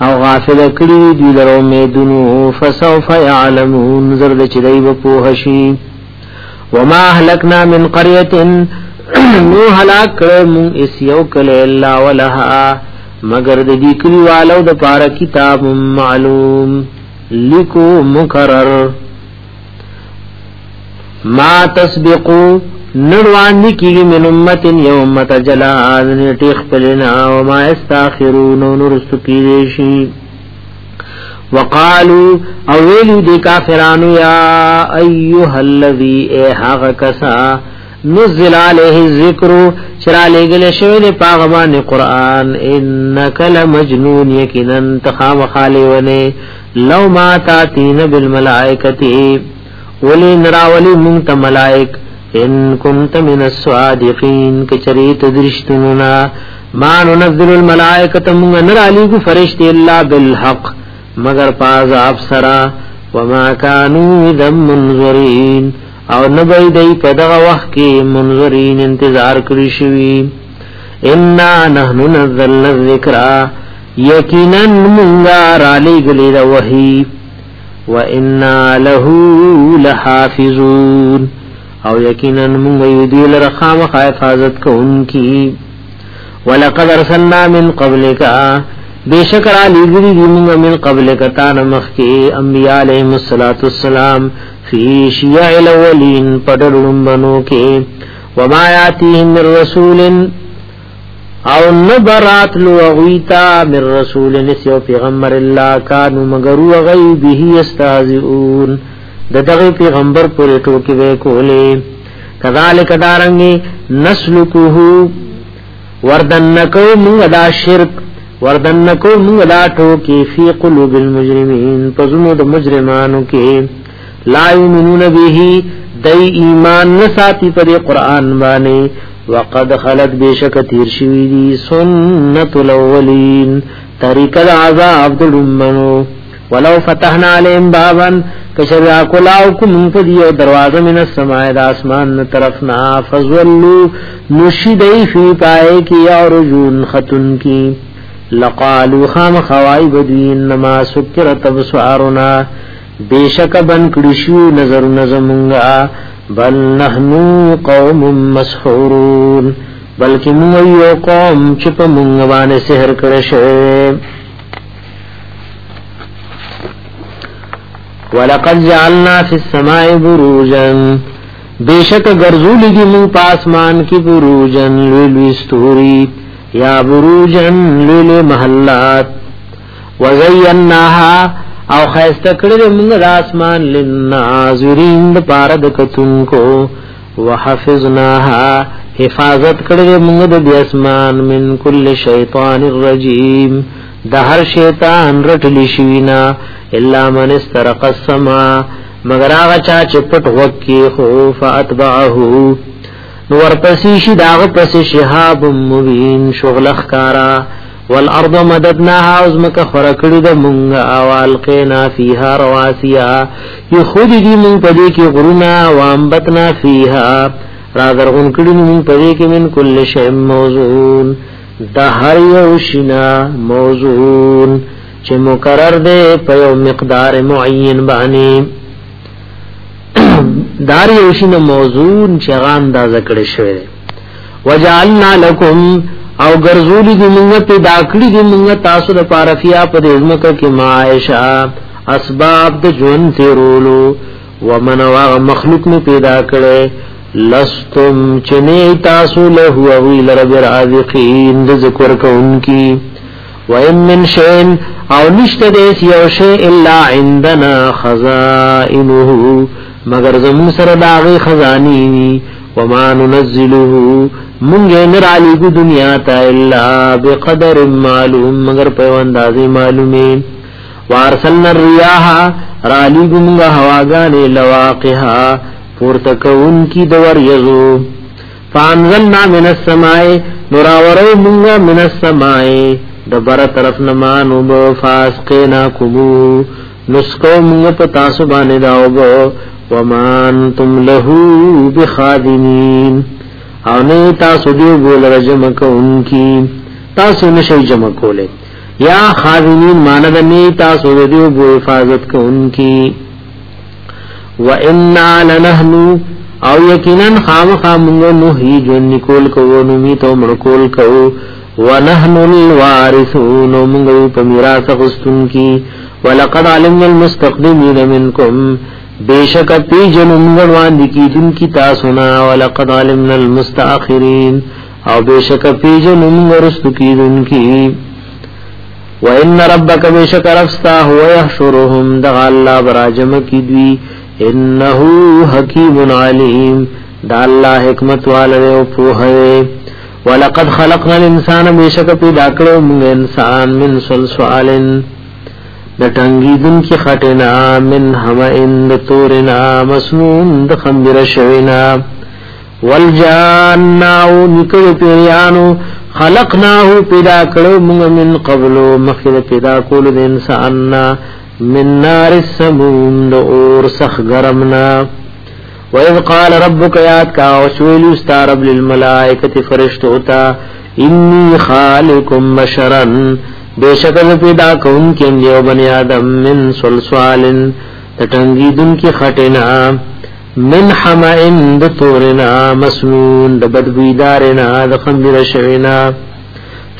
او غافل کړي دي درو میدونو فسوف يعلمون زرد چدای په پوهشي وما اهلكنا من قريه نو هلاک کړه مون اس یو کله الا ولها. مگر د دې کلی والو د پاره کتاب معلوم. لیکو مقرر. ما تسبقو نروان نکیگی من امت یو امت جلا آدن ٹیخ پلنا وما استاخرون و نرست کی دیشی وقالو اویلو دی کافرانو یا ایوہ اللذی اے حاغ کسا نزل علیہ الذکر چرا لگل شوید پاغمان قرآن انکا لمجنون یکنن تخام خالیونے لو ما تاتین بالملائکتی ولی نراولی منت ملائک ان كنت من الصادقين کچریت درشتنا ما ننزل الملائکه من نر علی فرشت الا بالحق مگر پاز افسرا وما كانوا ذم منذرين او نبی دی پدغه وخت کې منذرین انتظار کړی شوی. ان نحن نزلنا الذکر. یقینا منگا رالی گلی دا وحی. و انا له لحافظون. او یقینا منگا یدیل رخام حفاظت کو ان کی ولقد ارسلنا من قبلک بیشک را لگلی دی منگا من قبلک تان مخی انبیاء علیہ السلام فی شیع الاولین پدرن بنو کے وما یاتیهم من رسول او نبرات لو غیتا من رسول نسیو پیغمبر اللہ کانو مگرو غی به استازئون دغه پیغمبر پورې ټوکی وې کولې. کذالک دارنګي نسلکه وردنکو موږ دا شرک وردن وردنکو موږ دا ټوکی فی قلوب المجرمین پزمو د مجرمانو کې لا یمنون به دای ایمان نساتی پر قرآن باندې وقد خلت بشک تیر شوی دی سنت الاولین۔ طریق العذاب دلمنو ولو فتحنا علیم بابا، کشریا کلاو کم پدیو دروازه من السماع دا اسمان طرفنا فزولو نشدئی فی پائے کی اور رجون خطن کی۔ لقالو خام خوائی بدوی انما سکرت بسوارنا بیشک بن کڑشو نظر نظمنگا، بل نحنو قوم مسحورون، بلکہ مویو قوم چپ منگوان سحر کرشے۔ ولقد جعلنا فی السماء بروجا بیشک گرزو لگی من پاسمان کی بروجن لولو استوری یا بروجن لولو محلات وزیناها او خیست کړل موږ د اسمان لناظرین د پاره د کتونکو وحفظناها حفاظت کړل موږ د اسمان من کل شیطان الرجیم. د هر شیطان رټلی شوینا. الا من استرق السما. مگر هغه چا چې وکی خو فاتبعه. نو ورپسې شي داغه پس شهاب مبین شغل خکارا والارض مددناها ازمک خرکړی د مونږ او القینا فیها رواسیا یخود دی مون پدې کې غرونا وانبتنا فیها را درغون کړي مون پدې کې من کل شی موزون. د هر یو شینا موزون. چې مقرر دی په یو مقدار معین باندې دار یو شینا موزون چې دا ذکر شوی دے وجعلنا لكم او ګرځولې دې موږ پیدا کړې دې موږ تاسو د پارفیا په دې ځمکه کې معايشه اسباب د ژوند تیرولو. ومن واغ مخلوق می پیدا کړي لستم چنی تاسو له هو وی لرب رازقین، د ذکر کوونکی وَإِن مِّن شَيْءٍ أَوْ نِشْتَ دَيْسِ يَوْ إِلَّا عِندَنَا خَزَائِنُهُ. مگر زمون سره داغه خزانی وما ننزله مونږه نه علی کو دنیا ته الا بقدر معلوم، مگر په اندازې وارسلنا الرياح رالی ګمغه هواګانې لواقها پورته کون کی دور یزو. فانزلنا من السماء نراورو مونږه من السماء. دبر طرف نمانو بو فاسقنا کبو نسکو مونږ په تاسو باندې داوګو ومان تم له بخادمین۔ او نه تاسو دی ګول رجم کوونکی۔ تاسو نشي جمع کوله یا خاذنین ماند نه تاسو دی ګو حفاظت کوونکی۔ و انا لنحنو او یقینا خام خامنگ نوحی جو نکول کو نمی تو مرکول کو و نحنو الوارثون منگو پمیراس غستن کی۔ ولقد علمنا المستقدمین منکم۔ بیشک پی جنم گڑوان دکی دن کی تاسونا ولقد علمنا المستاخرین او بیشک پی جنم گرست کی دن کی۔ وَإِنَّ رَبَّكَ بِشَكَ رَفْسْتَا هُوَ يَحْشُرُهُمْ دَغَ اللَّهَ بَرَاجَمَ کی دوی انه حکیم علیم، دا اللہ حکمت والے او پوہے۔ ولقد خلقنا الانسان بیشک پیدا کړو موږ انسان من د دن کی خټنا من هم اند تورنا مسنون د خمبر شوینا والجان او نکو پیانو پیدا کړو موږ من قبلو مخکې پیدا کول د انسان من نار السموم د اور سخ گرمنا۔ وَإِذْ قَالَ رَبُّكَ يَاتْ كَا وَسُوِلُ اسْتَارَبْ لِلْمَلَائِكَةِ فَرِشْتُوتَا إِنِّي خَالِقٌ بَشَرًا بیشکل پیدا کون کی اندیو بنی آدم من سلسوالن تٹنگی دن کی خٹنا من حمائن دتورنا مسنون دبدبیدارنا دخندر شعنا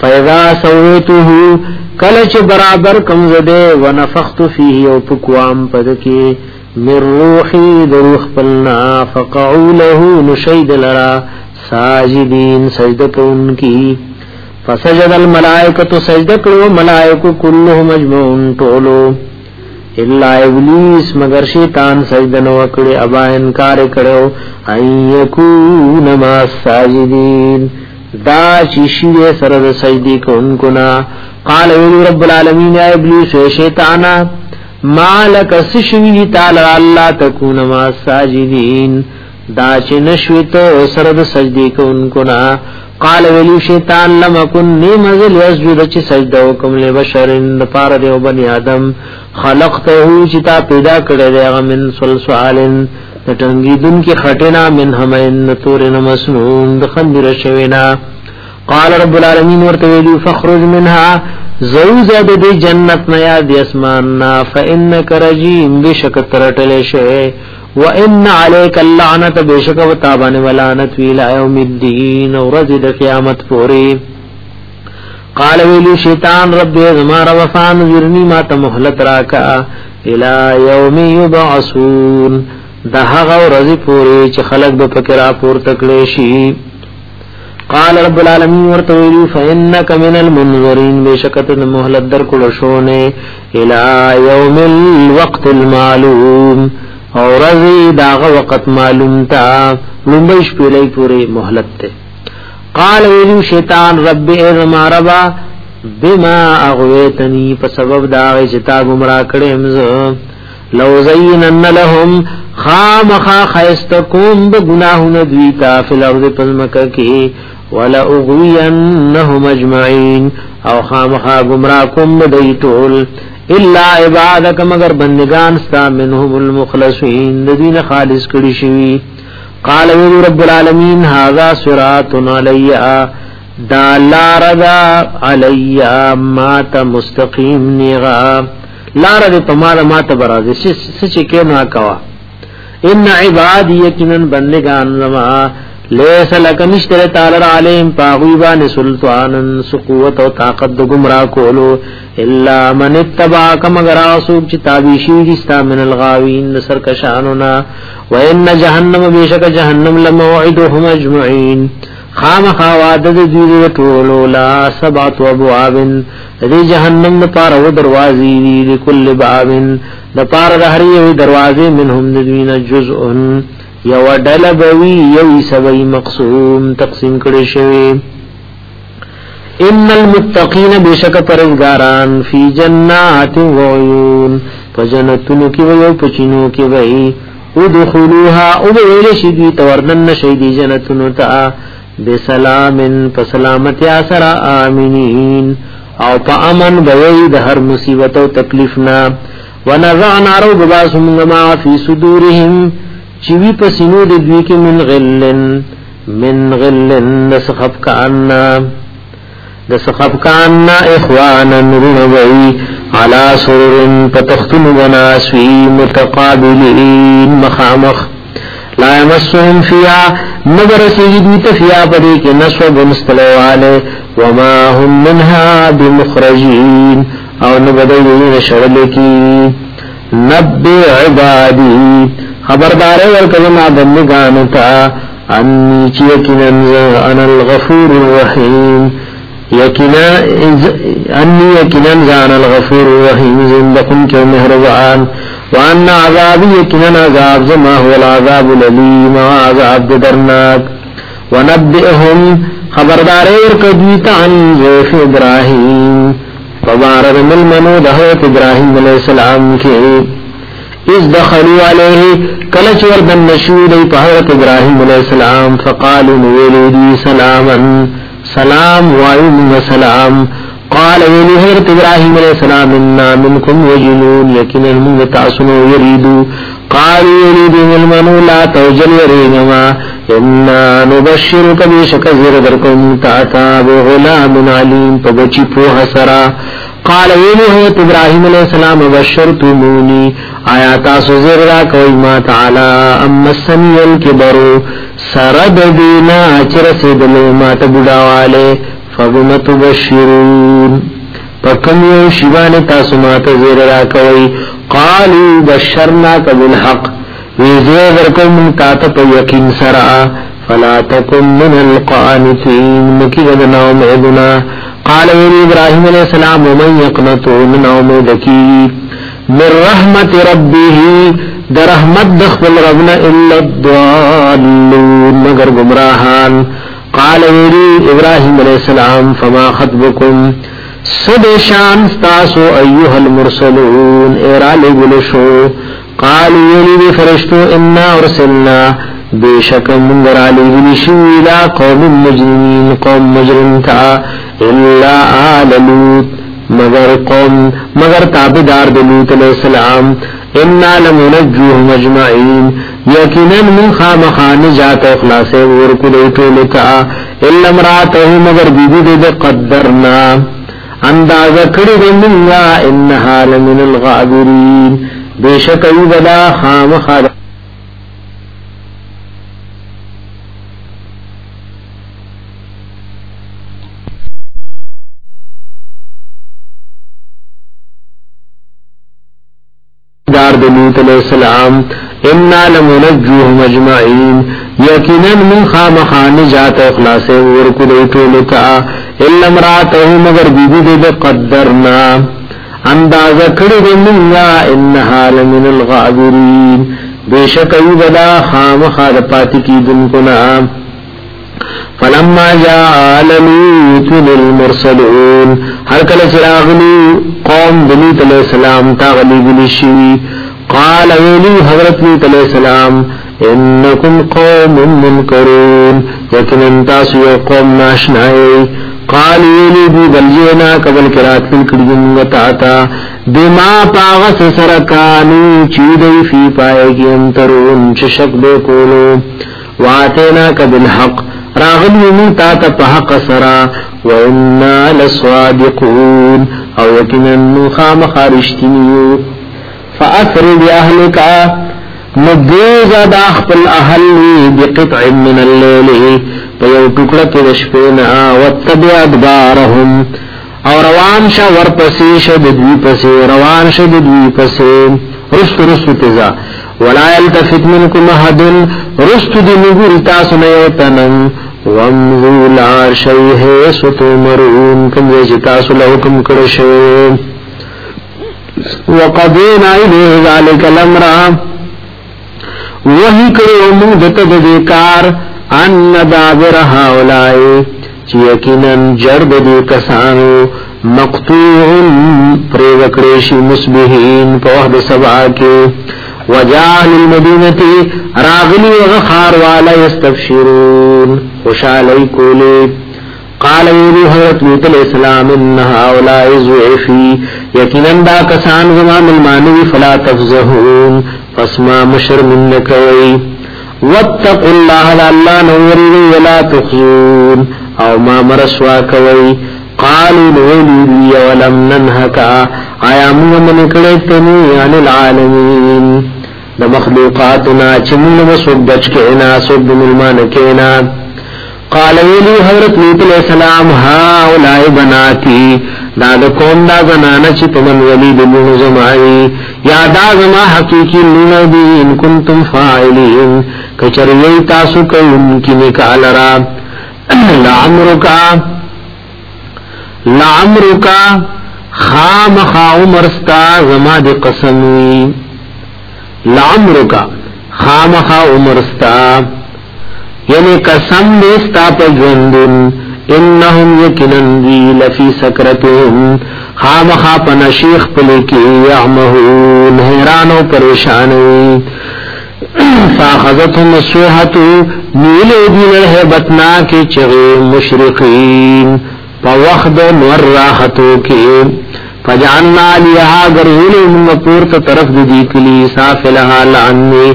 فیضا سویتوه کلچ برابر کمزدے ونفخت فیه او پکوام پدکی من روحی دروح پلنا فقعو له نشید لرا ساجدین سجد کون کی فسجد الملائکت سجد کرو ملائکو کلو مجمعون طولو الا ابلیس، مگر شیطان سجد نو ابا انکار کړو ايکون ما ساجدین دا چشی سره سجدی کوونکو نا قال رب العالمین یا ابلیس و شیطانا مالک سشوی تعالی اللہ تکون ما ساجدین دا چې نشویت سره د سجدی کوونکو نا قال ویلی شیطان لم اکن اكن نمزل یسجد چې سجده وکم له بشرن د پاره دی بنی آدم. خلقته چې تا پیدا کړی دی من سلسالن ټنګی دن کی خټینا من همین تورن مسنون د خندر شوینا. قال رب العالمین ورته ویلی فخرج منها زوزد دی جنت نیا دی اسمان نا فإنک رجیم. بشک ترٹلے شے. وان علیک اللعنت بشک و تابان ولعنت ویلا یوم الدین ورزد قیامت پوری۔ قال ویلی شیطان، رب زما روفان ورنی ما ته راکا، الى یوم یبعثون۔ دهغه ورځ پوری چې خلق به فکر پور تکړه شي. قال رب العالمین ورتویلی فإنک من المنظرین بشکت مهلت در کل الى الوقت المعلوم۔ اور رضی داغ وقت معلوم تا لنبیش پیلی پوری مهلت تے۔ قال ویلی شیطان، رب ارما ربا، بما اغویتنی پسبب داغی چتا گمرا کڑیم زم لو زینن لهم خام خامخا خیستکوم بگناہون دویتا فی الارض پزمکا کی۔ ولا اغوینهم اجمعین، او خامخا گمراه کوم دی ټول الا عبادك مگر بندگان ستا منهم المخلصین الذين خالص کړي شوی قال رب العالمین، هذا صراط علی دا لار دا علی ما ته مستقیم نیغا. لار دې پماله ما ته برازه سچ کې نا کوا ان عبادی یقینا بندگان زما لیس لک نشتر تعالی علیم پاغیبان سلطانن سقوت و طاقت دو گمراہ کولو الا من اتباک مگر آسوک چی تابیشی جستا من الغاوین نسر کشانونا و ان جہنم بیشک جہنم لموعدهم اجمعین خام خوادد دیده طولو لا سبعت و ابوابن دی جہنم دپار و دروازی دی لکل بابن دپار دهری و دروازی منهم دوین جزءن یو ډل بوي یو سوي مقسوم تقسیم کړي شوی. ان المتقین بشک پرزګاران فی جنات و عیون. فجنتونو کې وي پچینو کې وي ادخلوها او ویل شي دي توردن شي دي جنتونو ته بسلام فسلامت اسر امنین او په امن بوي د هر مصیبت او تکلیف نه ونزعنا رو بباسم ما فی صدورهم. چوی پسینو د دوی کې من غلن من غلن نسخف کاننا نسخف کاننا اخوانا نرنوی علا سرر پتختن بناسوی متقابلین مخامخ. لا يمسهم فيها مگر سيدي تفيا پدې کې نسو بمستلواله وما هم منها بمخرجين او نبدل شرل کی نبئ عبادي خبردار ورکړه ما بندگانو ته انی چې یقینا انا الغفور الرحیم. یقینا انی یقینا زان الغفور الرحیم زندکم کې مهربان وان عذاب یقینا عذاب زما هو العذاب الالم عذاب درناک. ونبئهم خبردار ورکړه ته عن ذیف ابراهیم فبارد مل منو دهوت علیہ السلام کې اس دخلوا علیه کله چې وردن نشو دی په حضرت ابراهیم علیه السلام فقالوا ولدي سلاما، سلام وعلم سلام۔ قال ویلی حضرت ابراهیم علیہ السلام، انا منکم وجنون یقینا من تعصنو یریدو قالوا یریدو المنو لا توجل یریگما انا نبشرک بیشک زیر درکم تاتا، بغلام علیم پبچی پوح سرا۔ قال ویلو حضرت ابراہیم علیہ السلام بشرتمونی آیا تاسو زیر را کوئی ما تعالی، اما سمی الكبرو سرد دینا چرس دلو ما تبداوالے فبمت بشرون پکم یو شیوان تاسو ما تزیر را کوئی، قالو بشرنا بالحق۔ ویزیر ورکو من تاتا یقین سرعا فلا تکن من القانتین۔ مکی ودنا امعدنا قال ابراہیم علیہ السلام، ومن یقنتو من امعدکی من رحمت ربه در رحمت دخل ربنا الا الضالون. مگر گمراہان، قال ویلی ابراہیم علیہ السلام، فما خطبکم؟ سد شان ستاسو ایوہ المرسلون. ایرالی گلشو؟ قال ویلی فرشتو انا ارسلنا. بے شک منگر علی بنشو الى قوم مجرمین، قوم مجرم تا الا آل لوت مگر قوم، مگر تابدار دلوت علیہ السلام، انا لمنجوه مجمعین یقینا من خام خان جات اخلاص ورکو لیتو لتا الا مراتو مگر بیدی دے قدرنا انداز کړی دی منگا انها لمن الغابرین، بے شک ایو ایوبدا خام خالق دار دلوت علیہ السلام، انا لمنجوه مجمعین یقینا من خام خان جات اخلاص ورکو دیتو لتا الا امراته مگر بیبی دے دے قدرنا۔ انداز کڑی دے منگا، انہا لمن الغابرین۔ بے شک ایوبدا خام خاد پاتی کی دن کنا فلما جاء لوط للمرسلون هر کله چراغلی قوم دلیت علیہ السلام تا غلی بلی قال ویلی حضرت لوط علیہ السلام، انکم قوم منکرون یقین تاسو یو قوم ناشنائی. قال ویلی، دی بلجینا قبل کرات فل کڑیم وطاتا بما پاغس سرکانو چیدی فی پائے کی انترون چشک بے کولو. واتینا کبل حق، راغلی من تا تا حق سرا و انا لصادقون. او یکنن خام خارشتنیو فأسر بی اہلکا مدوزا دا اخپل اہلی بقطع من اللیلی پیو ٹکڑک دشپینا واتبع ادبارهم او روان شا ورپسی شا ددوی پسی، روان شا ددوی پسی۔ رست رست تزا ولا يلتفت منكم احد رست دي نغور تاسو نه یتنم وامذو لا شيء ہے ستو مرون کم جے تاسو له حکم کړه شو وقضينا اليه ذلك الامر. وہی کرو مو دته ان دابر هؤلاء چې یقینا جرب دي کسانو مقطوع پر وکړې شي مصبحين سبا کې وجعل المدینه راغلی وغخار والا یستبشرون. خوشالی کولی. قال ویلی حضرت لوت علیہ السلام انہا اولائی زعفی یقیناً دا کسان زمان المانوی فلا تفزہون فاسما مشر من نکوئی. واتقوا اللہ لاللہ نوری ولا تخزون. او ما مرسوا کوئی. قالوا نولی ولم ننہکا آیا من کڑیتنی عن العالمین. د مخلوقاتنا چمون مسوک بچ کے انا سوک قال ویلی حضرت لوت علیہ السلام ها اولائی بناتی، دا دا کون دا زنانا چی پمن ولی بمون زمائی، یا دا زما حقیقی لون دی ان کنتم فائلین کچر یی تاسو کون کی نکال را۔ لعمرکا لعمرکا، خام خاو مرستا زما دی قسمی لعمر کا خامخا عمرستا یعنی قسم دیستا پا جوندن، انہم یکنن دی لفی سکرتهم خامخا پا نشیخ پلکی یعمہون، حیران و پریشانی فاخذتهم السوحتو نیلے دی لرہ کے چغی مشرقین۔ پا وقت نور راحتو کے فجعلنا لها غرول من پورت طرف دی کلی سافلها لعنی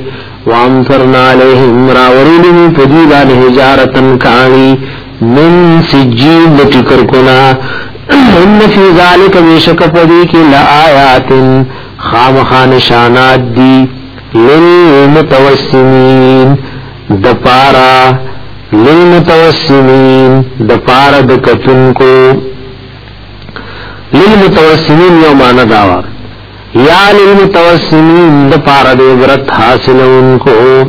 وامطرنا علیہم راورول من فجیبان حجارتن کانی من سجیل لٹکر ان فی ذالک بیشک پدی کی لآیات خام خانشانات دی للمتوسمین دپارا للمتوسمین دپارا دکتن کو. للمتوسمین یو مانا داوا یا للمتوسمین دپارا دے برت حاصل ان کو.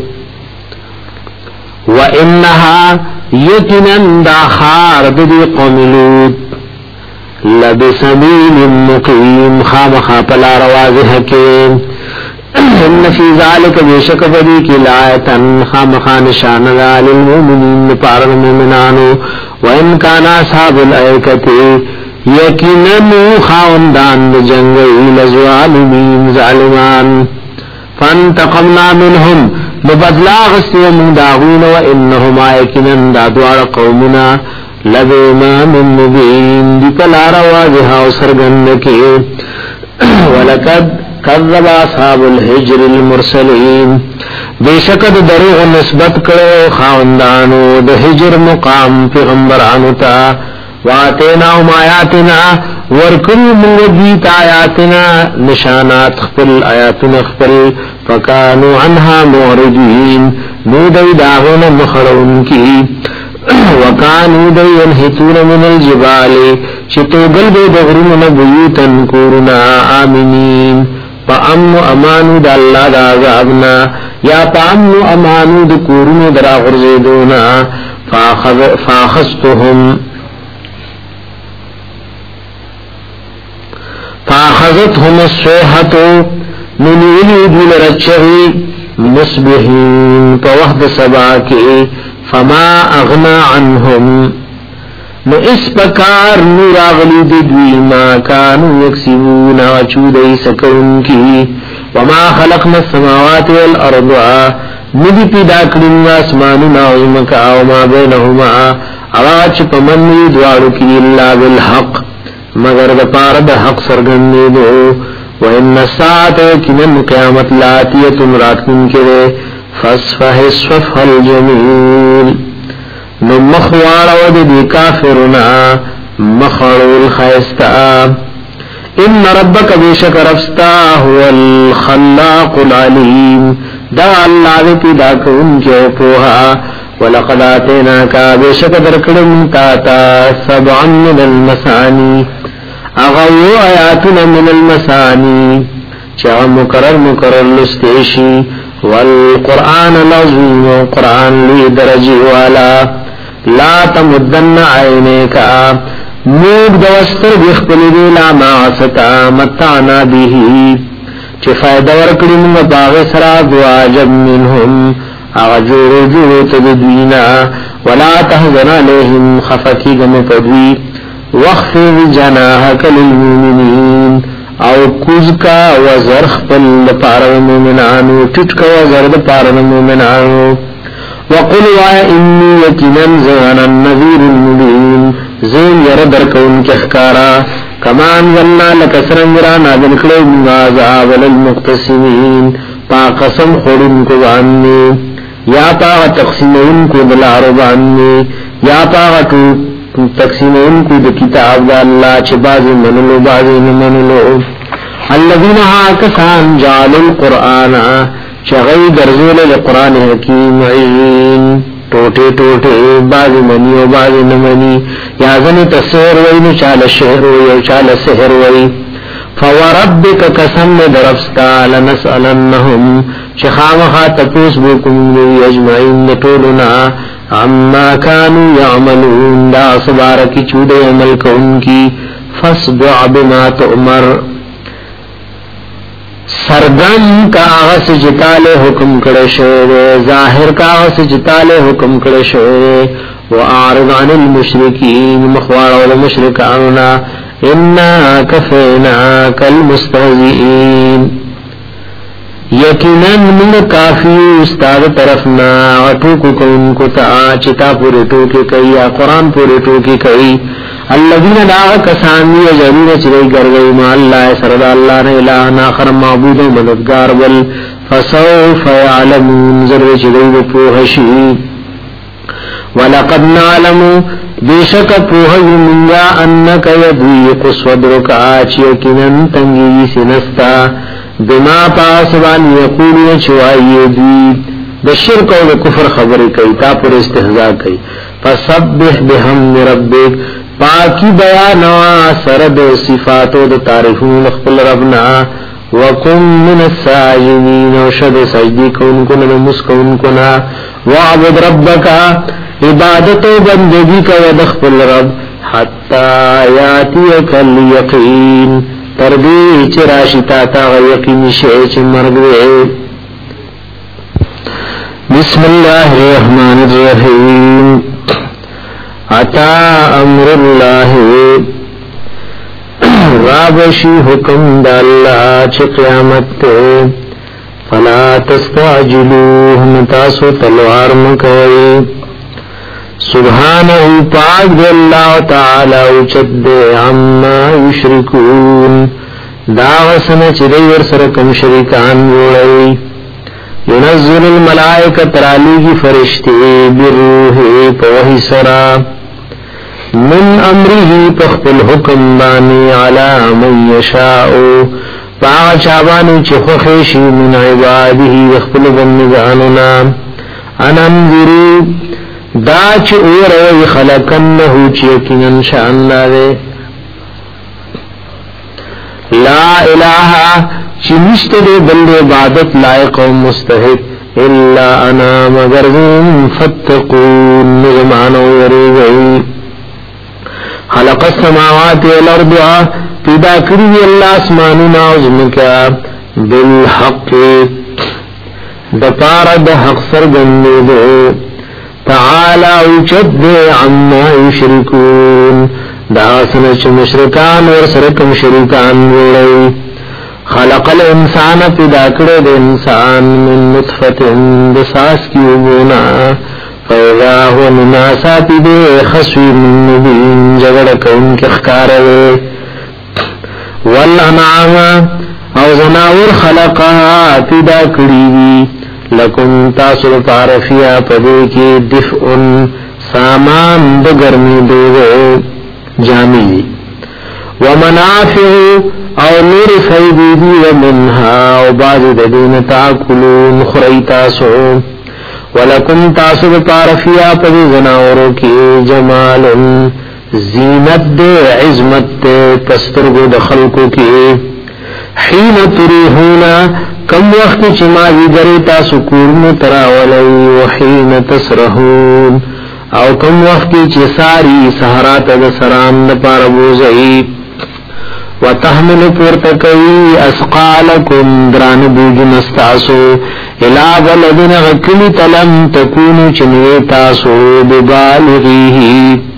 و وَإِنَّهَا يَكِنًا دَاخَارَ دِدِ قَوْمِ لُوتِ لبسبیل مقیم خامخا پلا روازح کے ان فی ذالک بیشک بدی کی لایتن خامخا نشان دال المومنین پارن مومنانو وان کانا صحاب الائکتی. یقینن خاوندان جنگی لزوالمین ظالمان. فانتقمنا منهم ببدلا غستی من داغون و انہم آئکنن دا دوار قومنا لبیمان مبین دی پلار واضح و سرگند کے ولکد کذب اصحاب الحجر المرسلین. بیشکد دروغ نسبت کرو خاندانو د حجر مقام پیغمبرانو تا. واتینا هم آیاتنا ورکل منگدیت آیاتنا، نشانات خپل، آیاتنا خپل، فکانو عنها معرضین نو دی داغون مخرون کی وکانو دی ینحتون من الجبال چتو گل دغرون نبیوتن کورنا آمینین. پا امن امانو دا اللہ دا عذابنا، یا پا امن امانو دا کورنا درا غرزیدونا. فاخستهم فاخذتهم السوحتو منیلی دول رچغی مصبحین پا وحد سبا کے فما اغنا عنهم نو اس پکار نور آغلی دوی ما کانو یکسیبون وچود ایسکون کی وما خلقنا السماوات والارض ندی پیدا کرن اسماننا وزمکا وما بینهما اواچ پمنی دوارو کی اللہ بالحق مگر دا پارد حق سرگنی دو. و ان وَإِنَّ السَّاعَةَ كِنَنُ قِيَامَتْ لَاتِيَةٌ رَاتْكِنْ كِرے فصفح الصفح الجمیل نو مخوار ود دی کافرنا مخرول خیستا ان ربک بیشک رفستا هو الخلاق العلیم دا اللہ دی پیدا کن کے پوہا. ولقد آتیناکا بیشک درکڑن تاتا سبعا من المسانی اغیو آیاتنا من المسانی چاہ مکرر مکرر لستیشی، والقرآن العظیم قرآن لی درجی والا. لا تمدن عینیکا موگ دوستر بخپلی دی لا معاستا متعنا بیهی چه فائدہ ورکڑی منگا باغ سرا دواجب منهم اغجور جورو تددوینا ولا تحزن علیہم خفکی گم پدوی. وخفض جناحک للمومنین او کوز کا وزر خپل پار مومنانو ټټ کا وزر د مومنانو۔ وقل وا انی یقینا زان النذیر المبین زین ير درکون کې احکارا کمان ولنا لکسرنګرا نازل کړو عذاب للمقتسمین پا قسم خورن کو باندې۔ یا پا تقسیمون کو دلار باندې۔ یا پا ټوک تقسیمون کو د کتاب دا الله چې بعضی منلو، بعضی نه منلو۔ الذين هاكسان جعل القرآن چغی درزول القرآن حکیم عین۔ ټوټه ټوټه بعضی منی او بعضی نه منی۔ یا ځنه تسهر وای نو چاله شهر وای سحر وای فوربک قسم درفستا لنسالنهم شخامخا تپوس بكم اجمعین ټولنا عما كانوا يعملون. دا صبار کی چود عمل کون کی. فصدع بما تؤمر. سرگن کا آغس جتال حکم کڑے شوئے. ظاہر کا آغس جتال حکم کڑے شوئے. وآرض عن المشرکین. مخوار والمشرکاننا انا کفینا کالمستغزئین یقینا من کافی استاد طرفنا اٹوکو کن کو تا چتا پوری ٹوکی کئی، یا قرآن پوری ٹوکی کئی۔ الذین لا کسانی یجرون چرئی گرگئی، ما اللہ سرد اللہ نے الہ آخر معبود و مددگار بل فسوف یعلمون ذر چرئی بپوحشی ولقد نعلم بیشک پوہی منگا انک یدویق صدرک آچ یکنن تنگی سنستا بما پاسوان یقولو چوائی دوی بشرک و دا کفر خبر کئی تا پر استحضاء کئی فسبح بحمد ربک، پاکی بیانوا سرد صفاتو د تعریفون خپل ربنا. وکم من الساجدین وشد سجدی کون کن نمس کون وعبد ربکا عبادت و بندگی کا ودخپل رب. حتی یاتیک الیقین. تردی چی چراشتا تا غیقین شیچ مرگوئے بسم اللہ الرحمن الرحیم۔ اتا امر اللہ۔ رابشی حکم دا اللہ چی قیامت تے۔ فلا تستعجلوه نتاسو تلوار مکوئی سبحانه پاک دے اللہ تعالی اچد دے عما یشرکون. داغسن چدی ورسرکم شرکان جوڑئی ينزل الملائکه ترالی کی فرشتے بروح پوہی سرا. من امره پخپل حکم بانی علی من یشاؤ. پاغ چابانی چی خوخیشی من عباده وخپل بندگانونا. ان انذرو دا چی اوروی خلقنہو چی یکنن شان دے لا الہ چی نشت دے بند عبادت لائق و مستحق. الا انا مگر فتقون نظمانو یری گئی خلق السماوات والارض پیدا کری دی اللہ اسماننا عظمکا بالحق. دپار د حق سر گندے دو تعالی اوچد دے عما یشرکون. دا سنچ مشرکان ور سرکم شرکان وڑی خلق الانسان پیدا کرے دے انسان من نطفت دساس کی وگونا فیضا هو مناساتی دے خسوی من نبین جگڑ کون کے اخکارے والانعام او زناور خلقا پیدا کریوی لکن تاسو پارفیا پدے کی دفعن سامان دو گرمی دو جامی ومنافع او نور فیدی دی ومنها او باز دین تاکلون خری تاسو. ولکم تاسو پارفیا پدی زناورو کی جمال زینت دے عظمت دے پسترگو دخلقو کی حین تریحونا کم وقت چما ویدری تاسو کورنو تراولی وحین تسرحون. او کم وقت چی ساری سہرات دا سرام دا پاربوزئی وتحمل پورتکوی اسقالکم دران بوجن استاسو الى بلدن غکلی تلم تکونو چنوی تاسو ببالغیه.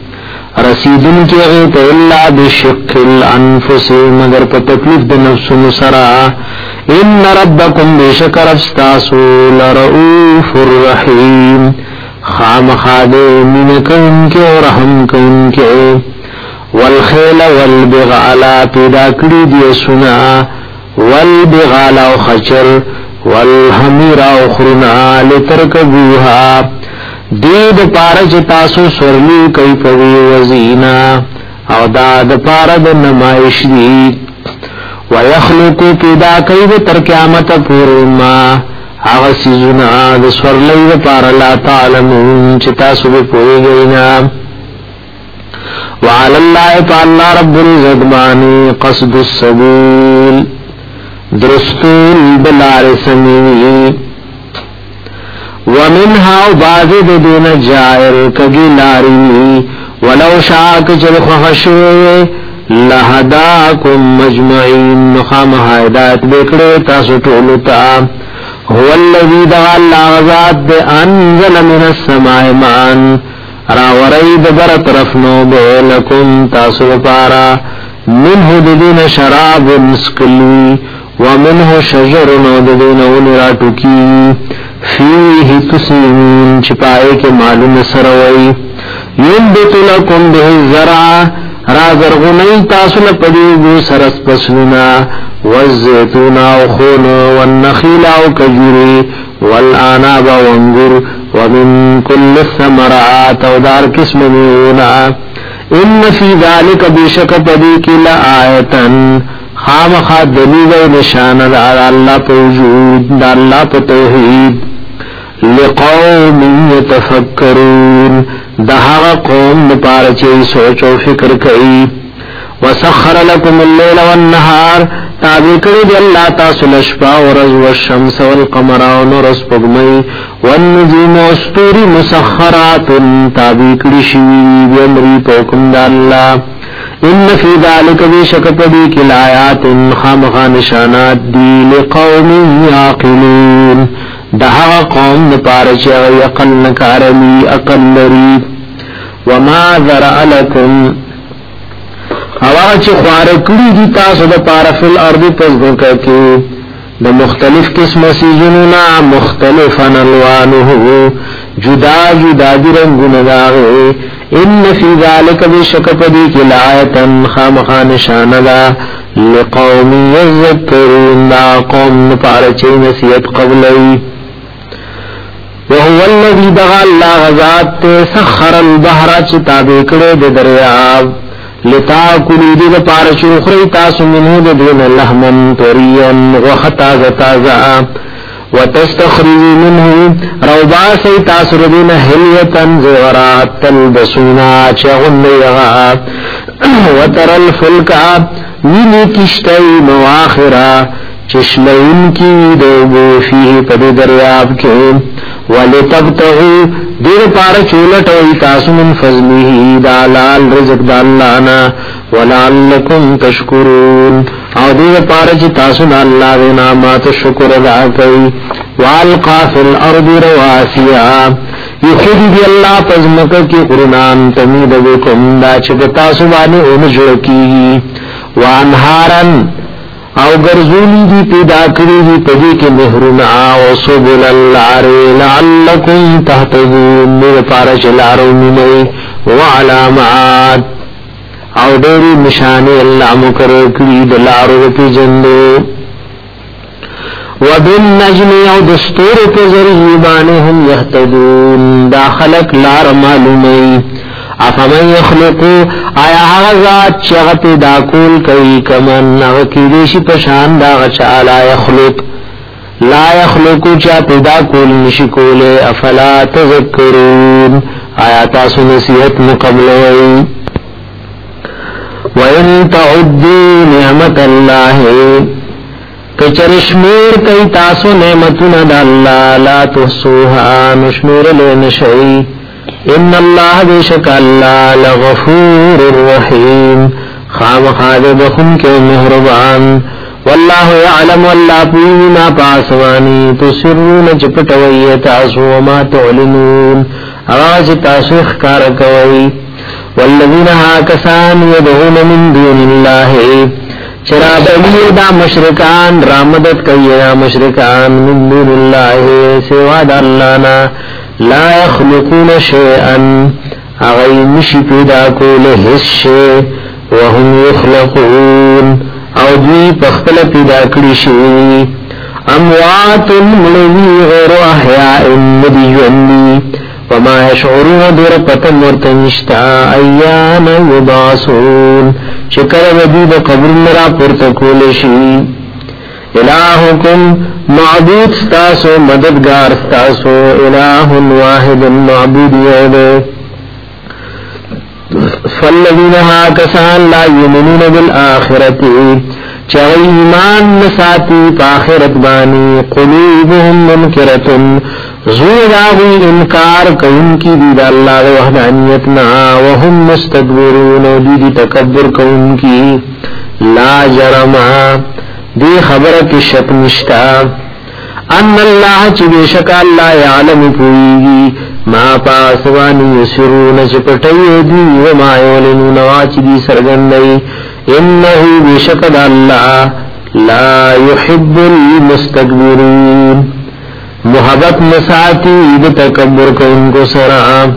رسیدن کی غیت اللہ بشق الانفس مگر پا تکلیف د نفس مسرا ان ربکم بشک رفستاسو لرؤوف الرحیم خام خادے من کن کے ورحم کن کے والخیل والبغالا پیدا کری دی سنا. والبغالا و خچر والحمیرا والحمیر اخرنا لترکبوها دید پارا تاسو سورلی کئی پوی وزینا او داد پارا د نمائش دی. ویخلقو پیدا کئی د تر قیامت پوری ما آغا سیزونا د سورلی د پارا لا تعلمون چه تاسو بپوی گئینا۔ وعلى الله تعالى رب الزدباني قصد السبيل۔ درستون بلار سمیوی۔ ومنها بعض دون جائر کگی لاری ولو شاک چل خخشوی لہداکم مجمعین نخام حیدات بکڑے تاسو طولتا هو الذي دعا الله غزاد دے انزل من السماء مان راوری دبر طرف نو بے لکم تاسو پارا منه ددین شراب مسکلوی ومنه شجر نوددون ونراتو کی فیه تسیمون چپائے کے معلوم سروئی۔ ینبت لکم به الزرع را زرغنی تاسل پدیگو سرس پسلنا والزیتون او خون والنخیل او کجوری والآناب وانگر ومن كل الثمرات او دار قسم میونا. ان فی ذالک بشک پدی کی لآیتن. خام خاد دلیل و نشان دا اللہ پا وجود، دا اللہ پا توحید. لقوم یتفکرون. دا حقا قوم نپارچے سوچ و فکر کئی. وسخر لكم الليل والنهار تابع کړی دی الله تاسو لشپا او ورځ او الشمس والقمر او نور والنجوم واستوري مسخرات تابع کړی شي دی امر په حکم د الله ان فی ذلک بشک پدی کی آیات خامخ نشانات دی لقوم یعقلون دها قوم لپاره چې عقل نکارلی عقل لري وما ذرأ لكم هوا چې خوار کړی دي تاسو د پاره فل ارض پس ګوکه کې د مختلف قسم سيزونو نا مختلفا الوانه جدا جدا دي رنگونه داغه ان فی ذلک بشک پدی کی لایتن خامخا نشانه دا. لقوم یذکرون دا قوم پارچه نصیحت قبلی. وهو الذي دغا الله غزات سخر البحر چې تابع کړو د دریاب لتا لتاکلوا دی پار شو شوخری تاسو منو د دین لحمن طريا وختا زتازا وتستخرجوا منه روبا سي تاسو ردین حلیتن زورات تلبسونا چغن یغا۔ وتر الفلک ویني کشتای مواخرا چشمین کی دوبو فيه پد دریاب کې ولتبتغوا، دیر پارا چولٹ وی تاسو من فضله دا لال رزق دا اللہ نا، ولعلکم تشکرون. او دیر پارا چی تاسو دا اللہ دے نامات شکر دا کئی. والقا فی الارض رواسیا یخید دی اللہ پزمکا کی قرنان تمید بکم، دا چکتاسو بانی اون جوکی وانہارن او ګرځولي دي پیدا کړی دي په دې کې مهرنا سبل اللار لعلکم تهتدون. نور پارا چلارو مینه او علامات او ډېری نشانه الله مقرر کړی د لارو په جندو وبالنجم او دستور په ذریعہ باندې هم يهتدون لار معلومه افمن یخلقو آیا هغه ذات چې پیدا کول کوي کمن، هغه کېږي شي په دا غچا لا یخلق. لا یخلقو چې پیدا کول نشي کوله افلا تذکرون. آیا تاسو نصیحت مقبلوي وَإِن تَعُدُّوا نِعْمَةَ اللَّهِ کچرشمیر کئی تاسو نعمتنا دا اللہ لا تحسوها نشمیر لنشئی ان اللہ بیشک اللہ لغفور الرحیم خام خاد بخن کے مہربان واللہ یعلم واللہ پوینا پاسوانی تسرون چپٹوئی تاسو وما تعلنون. آواز تاسو اخکار کوئی. والذین آکسان یدعون من دون اللہ چرابلی دا مشرکان رامدت کئی دا مشرکان من دون اللہ، سوا دا اللہ نا. لا يخلقون شيئا. اغي مشي پیدا کول هیڅ شی وهم يخلقون او دوی پخپل پیدا کړی شي اموات ملوی غیر احیاء ندیونی وما يشعرون دور پتن ورتنشتا. ایان یباسون شکر ودی دا قبر مرا پرتکول شي الہکم معبود ستاسو، مددگار ستاسو، الہ واحد معبود یعنی فالذین ها کسان لا یمنون بالآخرتی چاہی ایمان نساتی پاخرت بانی قلوبهم منکرتن. زور آغی انکار کون کی دید اللہ وحدانیتنا وهم مستدورون دید تکبر کون کی. لا جرمہ دی خبر کی شک نشتا ان اللہ چی بیشک اللہ یعلم پوئیگی ما پاسوانی یسرون چپٹئی دی وما یولنون واچی دی سرگندئی انہو بیشک دا اللہ لا يحب المستقبرین محبت نساتی دی تکبر کو ان کو سرام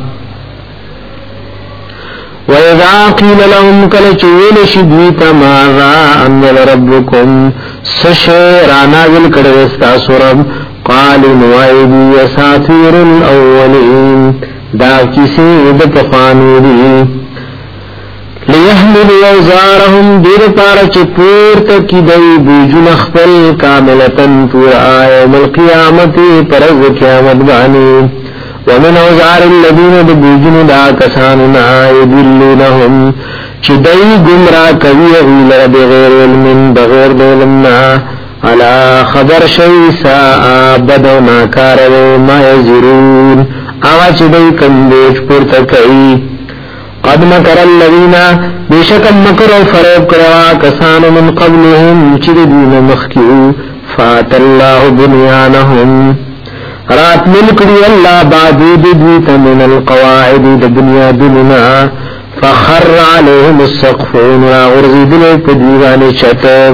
وَإِذَا قِيلَ لَهُمْ كَلَ چویل شدویت مَاذَا أَنزَلَ رَبُّكُمْ سش رانا ول کړه سورم قال نوائدی اساطیر الاولین دا کسی د پخوانو دی لیحمل اوزارهم دیر پارا چی چپور تکی دی بوجن اخفل کاملتن پور آئے ملقیامت پرز قیامت بانی ومن اوزار الذین د بوجن دا کساننا یدلونهم چی دی گمرا کوي غیلر بغیر علم بغیر دولمنا علا خبر شوی سا بدو ناکار ما یزرون۔ آغا چی دی کندیش پورتا کئی۔ قد مکر اللذین بیشکم مکر و فریب کروا کسان من قبلهم چی دین مخکیو فات اللہ بنیانهم رات ملکڑی اللہ بادود دیتا من القواعد دنیا دننا فخر علیهم السقفون، را غرزیدنی پدیوان چتا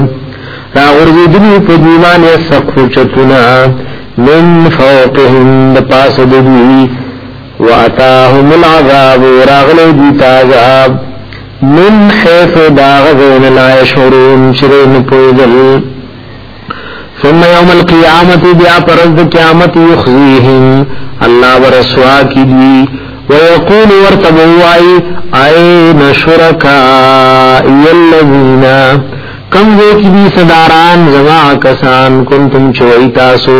را غرزیدنی پدیوان السقف چتنا، من فوقهم دپاس ددوی واتاهم العذاب راغلو دیتا عذاب، من حیث داغذین لا یشعرون شرین پوزل. ثم یوم القیامت بیا پرزد قیامت یخزیهم اللہ ورسوا کی دی. ويقول ورتبوائی این شرکائی اللذین کم دے کی دی صداران زما کسان، کنتم چوئی تاسو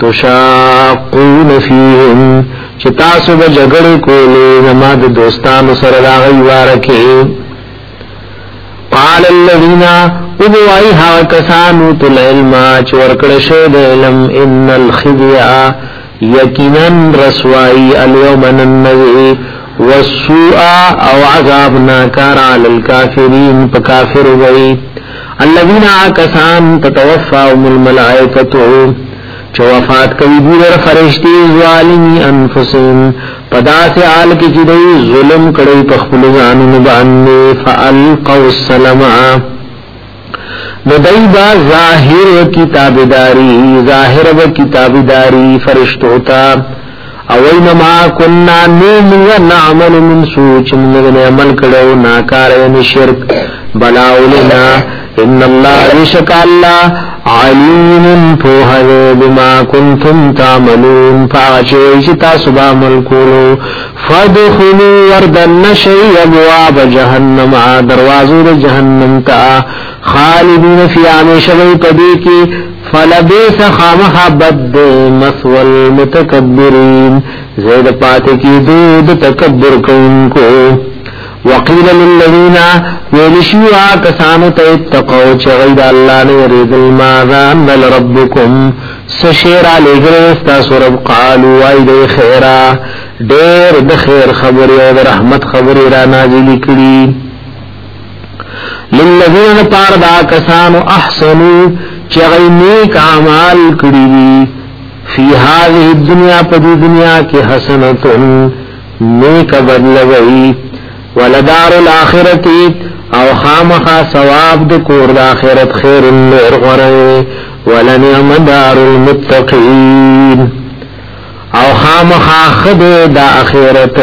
تشاقون فیهم چی تاسو بجگڑ کولے زما د دوستان سرداغی وارکے قال اللذین ابوائی ها ہاں کسانو تل علما چورکڑشو دے علم ان الخضیعہ یقینا رسوائی اليوم ننوی والسوء او عذاب ناکار علی الكافرین پکافر وی الذین آکسان تتوفاهم الملائکتو چو وفات کبھی دور فرشتی ظالمی انفسهم پدا سے آل کی چدئی ظلم کڑی پخپل زانن باننے فالقوا السلمہ ندیبا ظاہر کتاب داری ظاہر و کتابداری فرشتو تا. اوین ما کننا و نعمل من سوچ من عمل کڑو، ناکار و شرک. بلاولنا ان اللہ رشک اللہ. علیم پوہد بما کنتم تعملون فاچوئی چتا سبا ملکولو. فدخلو وردن نشی ابواب جہنم دروازو دے جہنم تا. خالدین فی آمیشوی پدی کی. فلبیس خامخا بد مسول متکبرین زید پاتے کی دود تکبر کون کو وقیل للذین ویلشوا کسانو تیتقو چغید اللہ نے ورید الماذان بل ربکم سشیرا لگرستا سورب قالو آئی دے خیرا دیر دخیر خبری و رحمت خبری را نازلی کری للذین پار دا کسانو احسنو چغی نیک عمال کری فی هذه الدنیا پدی دنیا کی حسنتن نیک بدلوئی. ولدار الاخرتی او خامخا ثواب د کور د اخرت خیر نور غره ولنعم دار المتقین. او خامخا خد د اخرت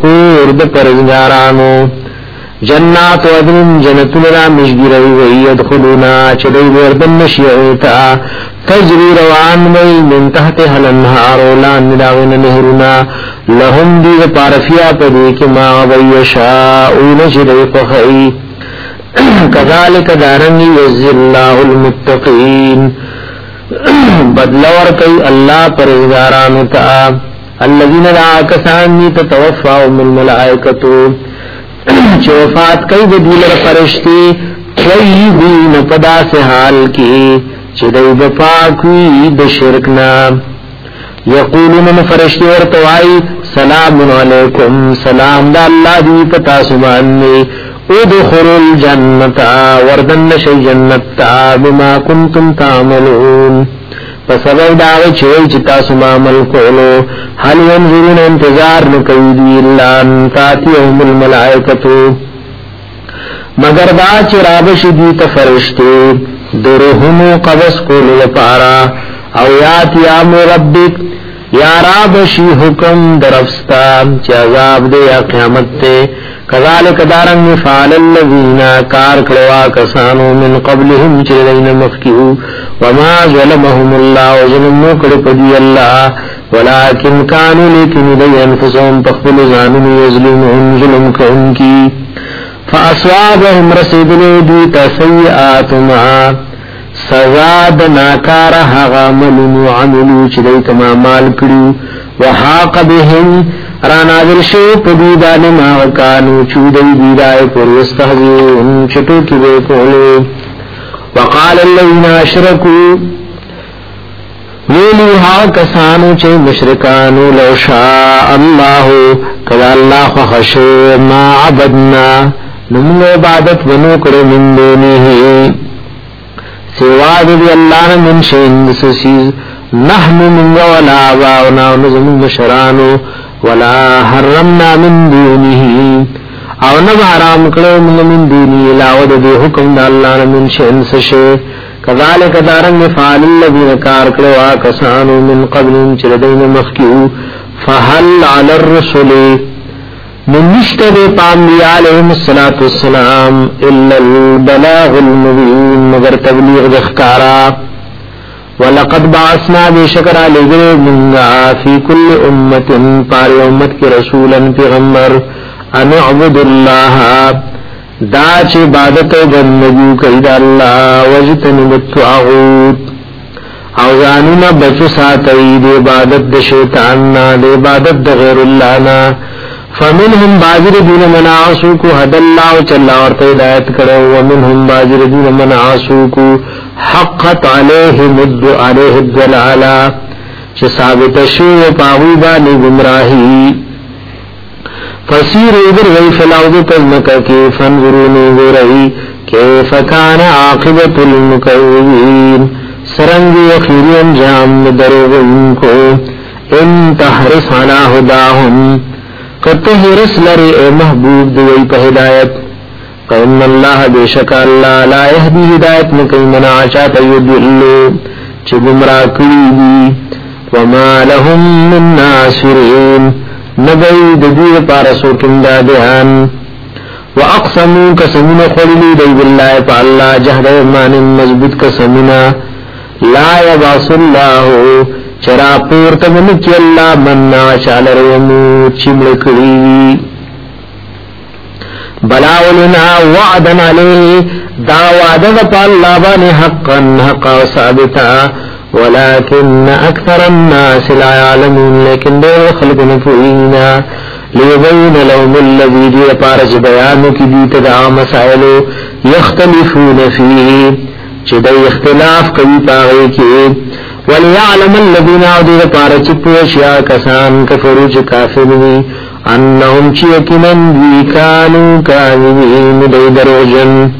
کور د پرزګارانو جنات و عدن جنت لرا مشگیروی وی ادخلونا چدی وردن نشیعوتا تجری روان وی من تحت حل انہار اولان نداغن نهرنا لهم دی پارفیا پدی که ما وی شاؤون چدی فخئی کذالک دارنگی یزی اللہ المتقین۔ بدلور کئی اللہ پر ازگارانو تا۔ الذین لا کسانی تتوفاهم الملائکتو چوفات کئی بدیلر فرشتی کوئی ہوئی نپدا سے حال کی۔ چدئی بپاکوی دشرکنا یقولون فرشتی ورطوائی سلام علیکم۔ سلام دا اللہ دی پتا سباننی ادخل الجنتا وردن شی جنتا بما کنتم تعملون. فسبب داغ چوئی چتا سما عمل کولو. حل ینظرون انتظار نکوی دی اللہ انتاتی ام الملائکتو. مگر دا چرابش دی تفرشتے درہمو قبس کولو لپارا. او یاتی آم ربک یا را بشی حکم درفستا چی عذاب دے یا قیامت تے کذالک دارنگ فعل اللذین کار کڑوا کسانو من قبلهم چردین مخیو وما ظلمهم اللہ وظلمو کڑپدی اللہ. ولیکن کانو لیکن دی انفسهم تخبل زانن یظلمهم ظلم کن کی. فاسوابهم رسیدنی دیتا سیئات ما سزا د ناکار هغه عملونو عملو چې دوی کما مال کړو وحاق بهم، را نازل شو په دې باندې ما وکانو چې دوی دی راي پر واستهزئون چټو کې به کولو وقال الذين اشركوا ویلی ها کسانو چې مشرکانو لو شاء الله کذا الله خشو ما عبدنا نمو عبادت ونو کړو من دونه. سوا دی اللہ من شین سسیز نحن من ولا آباؤنا ونظم مشرانو ولا حرمنا من دونه او نب حرام کرو من من دونی لاود دی حکم دا اللہ من شین سشے کذالک دارنگ فعال اللذین کار کرو آکسانو من قبل چردین مخکیو فحل علی الرسولی ننشت دے پانبیاء علیہم السلام الا البلاغ المبین، مگر تبلیغ دخکارا۔ ولقد بعثنا بے شکرہ لگرے منگا فی کل امت پاری امت کی رسولا پیغمبر، ان اعبد اللہ۔ دا چھ عبادت بندگو کئی دا اللہ وجتنب التعاغوت او زانونا بچو ساتئی دے عبادت دا شیطاننا دے عبادت دا غیر اللہ نا۔ فمنهم باجر دین من عاصو کو حد اللہ چلا ورته ہدایت کړو ومنهم باجر دین من عاصو کو حقت علیه مد علیه الدلالا چې ثابت شو پاوی باندې گمراهی فسیر ادر وی فلاود تزمکا کی فنظرونی ورئی کیف کان عاقبت المکوین سرنگی اخیری انجام دروغ انکو ان تحرس علا هداهم کته رس لري اے محبوب دوی په هدایت قیم الله بیشک الله لا يهدي هدایت نو کوي منا چا ته یذلو چې گمراه کړی وما لهم من ناصرين نبي د دې لپاره سوکیندا دهان واقسموا قسمنا خللوا دی بالله تعالی جهد ایمان مضبوط قسمنا لا يبعث الله چرا پورت من کی اللہ مننا چالر ومو چمڑ کری بلاولنا وعدن علیه دا وعدن پا اللہ بانی حقا حقا ثابتا ولیکن اکثر الناس لا يعلمون لیکن دیر خلق نفوئینا لیبین لهم اللذی دی پارج بیانو کی دیت دا مسائلو یختلفون فیه چی دا اختلاف کبھی پاگئی کی۔ وليعلم الذين عدوا پارچ پوشیا کسان کفرو چ کافر وی انهم چې چیکنن وی کانو کاذبین دی دروجن۔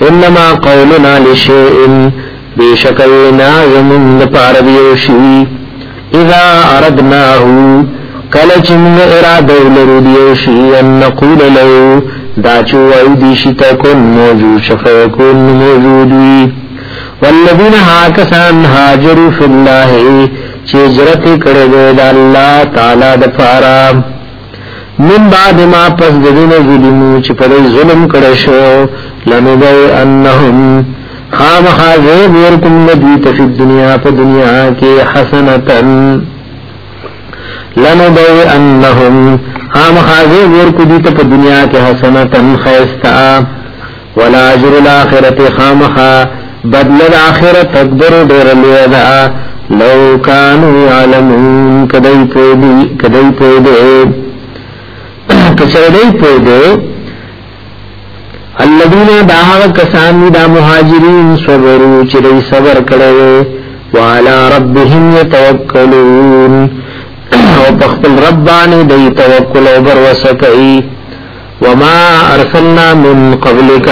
انما قولنا لشيء لشیء بیشکلنا زمن پارویوشی اذا اردناه کلچ من اراده لرودیوشی ان نقول له داچو ایدیشی تکن موجود شفیکن موجود وی۔ والذین حاکسان حاجروا فی اللہ، چی جرت کڑے دے دا اللہ تعالی دفارا من بعد ما پس دین ظلمو چی پر ظلم کڑشو لنبو انہم۔ خام خازیب ورکم ندیت فی الدنیا پا دنیا کے حسنتا۔ لنبو انہم۔ خام خازیب ورکو دیت پا دنیا کے حسنتا خیستا۔ ولا جر الاخرت خام خازیب بدل آخرت اکبر دیر لیدا لو کانو یعلمون کدی پودی کدی پودے کچردی پودے الذين داها کسان دا مهاجرین صبروا چری صبر کړو وعلى ربهم يتوکلون او بخل ربانی دی توکل او بر وسکئی وما ارسلنا من قبلک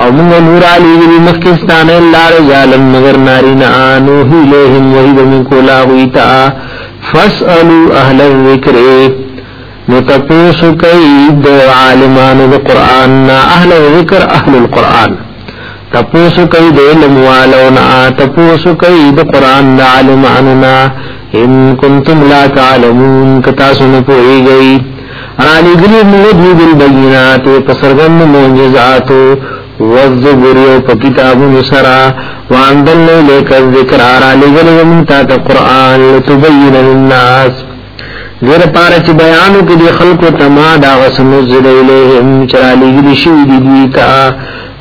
او موږ نور علی وی مخکستان الله رجال مگر ناری نه انو هی لهم وحی بم کولا ہوئی تا فاسالو اهل الذکر نو تاسو کوي د عالمانو د قران نا اهل الذکر اهل القران تاسو کوي د علم والو نا تاسو کوي د قران د نا ان کنتم لا تعلمون کتا سن پوئی گئی رانی گلی مودی بالبینات پسرگن موجزات والزبر پا کتاب نسرا واندل لیک الذکر آرالی گلی ومنتا تا قرآن لتبین للناس. دیر پارا چی بیانو کی دی خلقو تما دا غسنزل الیہم چرالی گلی شوی دیتا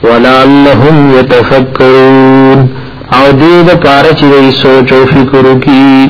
ولعلهم یتفکرون. او دید پارا چی دی سوچو فکرو کی.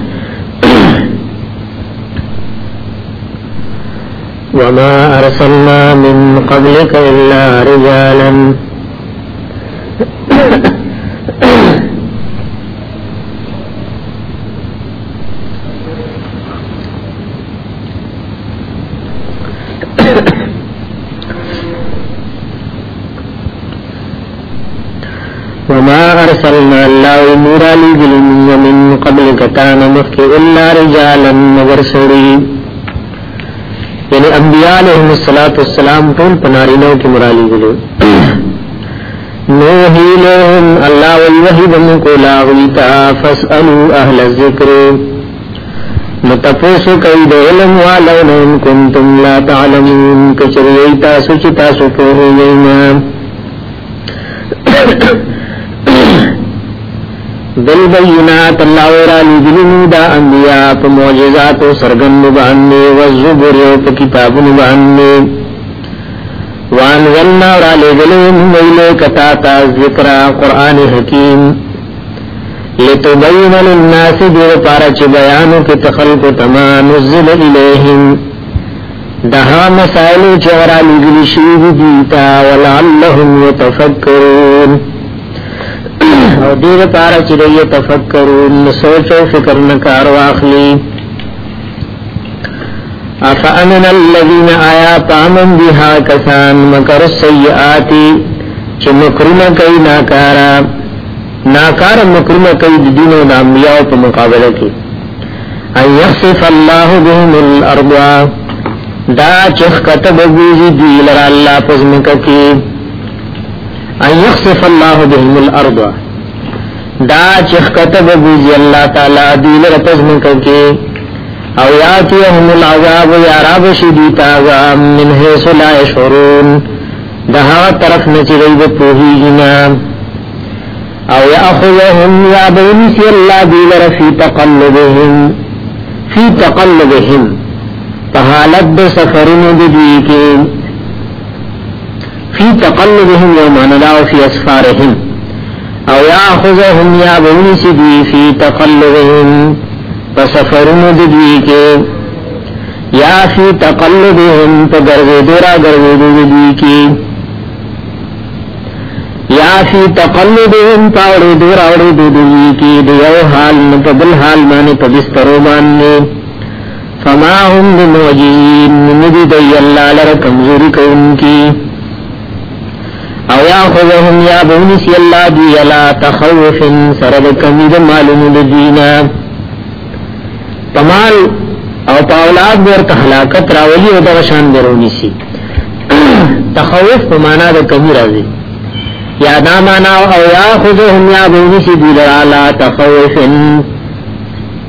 وما أرسلنا من قبلك إلا رجالا. وما ارسلنا الله نورا لجل من قبل كتان مخي الا رجالا ورسري یعنی انبیاء علیہ الصلوۃ والسلام ټول پنارینو کې مرالی غلو نوحی لهم الله وحید من کو لا غیتا فاسالوا الذکر۔ متپوسو کئی دے علم والو ان کنتم لا تعلمون کچریتا سچتا سپو ہوئینا بالبینات اللہ ورالی دلنو دا انبیاء پا معجزات و سرگن باننے والزبر پا کتاب باننے وانزلنا ورالی دلن ویلے کتاتا ذکر قرآن حکیم. لتبین للناس دیر پارا چی بیانو کی تخلق تما نزل الیہم. دہا مسائلو چورا لگلی شیب دیتا ولعلہم یتفکرون. او دیر پارا چی دی تفکرون سوچو فکر نکار واخلی. افامن الذین آیا پامن بیها کسان، مکر السیئاتی چی مکرم کئی ناکارا. ناکار مکرم کئی دین و انبیاء په مقابله کې ان يخسف الله بهم الارض. دا چخ کتب بوزی دی لرا اللہ پزمک کی. ان يخسف الله بهم الارض. دا چخ کتب بوزی اللہ تعالی دی لرا پزمک کی او یاتیهم العذاب یا راب شدیت عذاب من حیث لا يشعرون دہا طرف نچی گئی پوہی جنام او یا یاخذهم یا بینسی اللہ دیلر فی تقلبهم. فی تقلبهم. فحالت سفرن دیدوی کے فی تقلبهم یومان لا فی اسفارهم. او یاخذهم یا بینسی دی فی تقلبهم فسفرن دیدوی کے، یا فی تقلبهم، پا فگرزے دورا گرزے دیدوی کے۔ یا فی تقلبهم پاوڑی دور آوڑی دو دوی کی دیو حال نپبل حال مانی پبسترو باننے فما هم بموجین ندی دی اللہ لر کمزوری کون کی۔ او یا خوضهم یا بونسی اللہ دی علا تخوف سرد کمید معلوم دینا پمال او پاولاد دور تحلاکت راولی و دغشان درونی سی تخوف پمانا دا کمی رازی. یا دامانا او یا خودهم یا بونسی دیلر لا تخوفن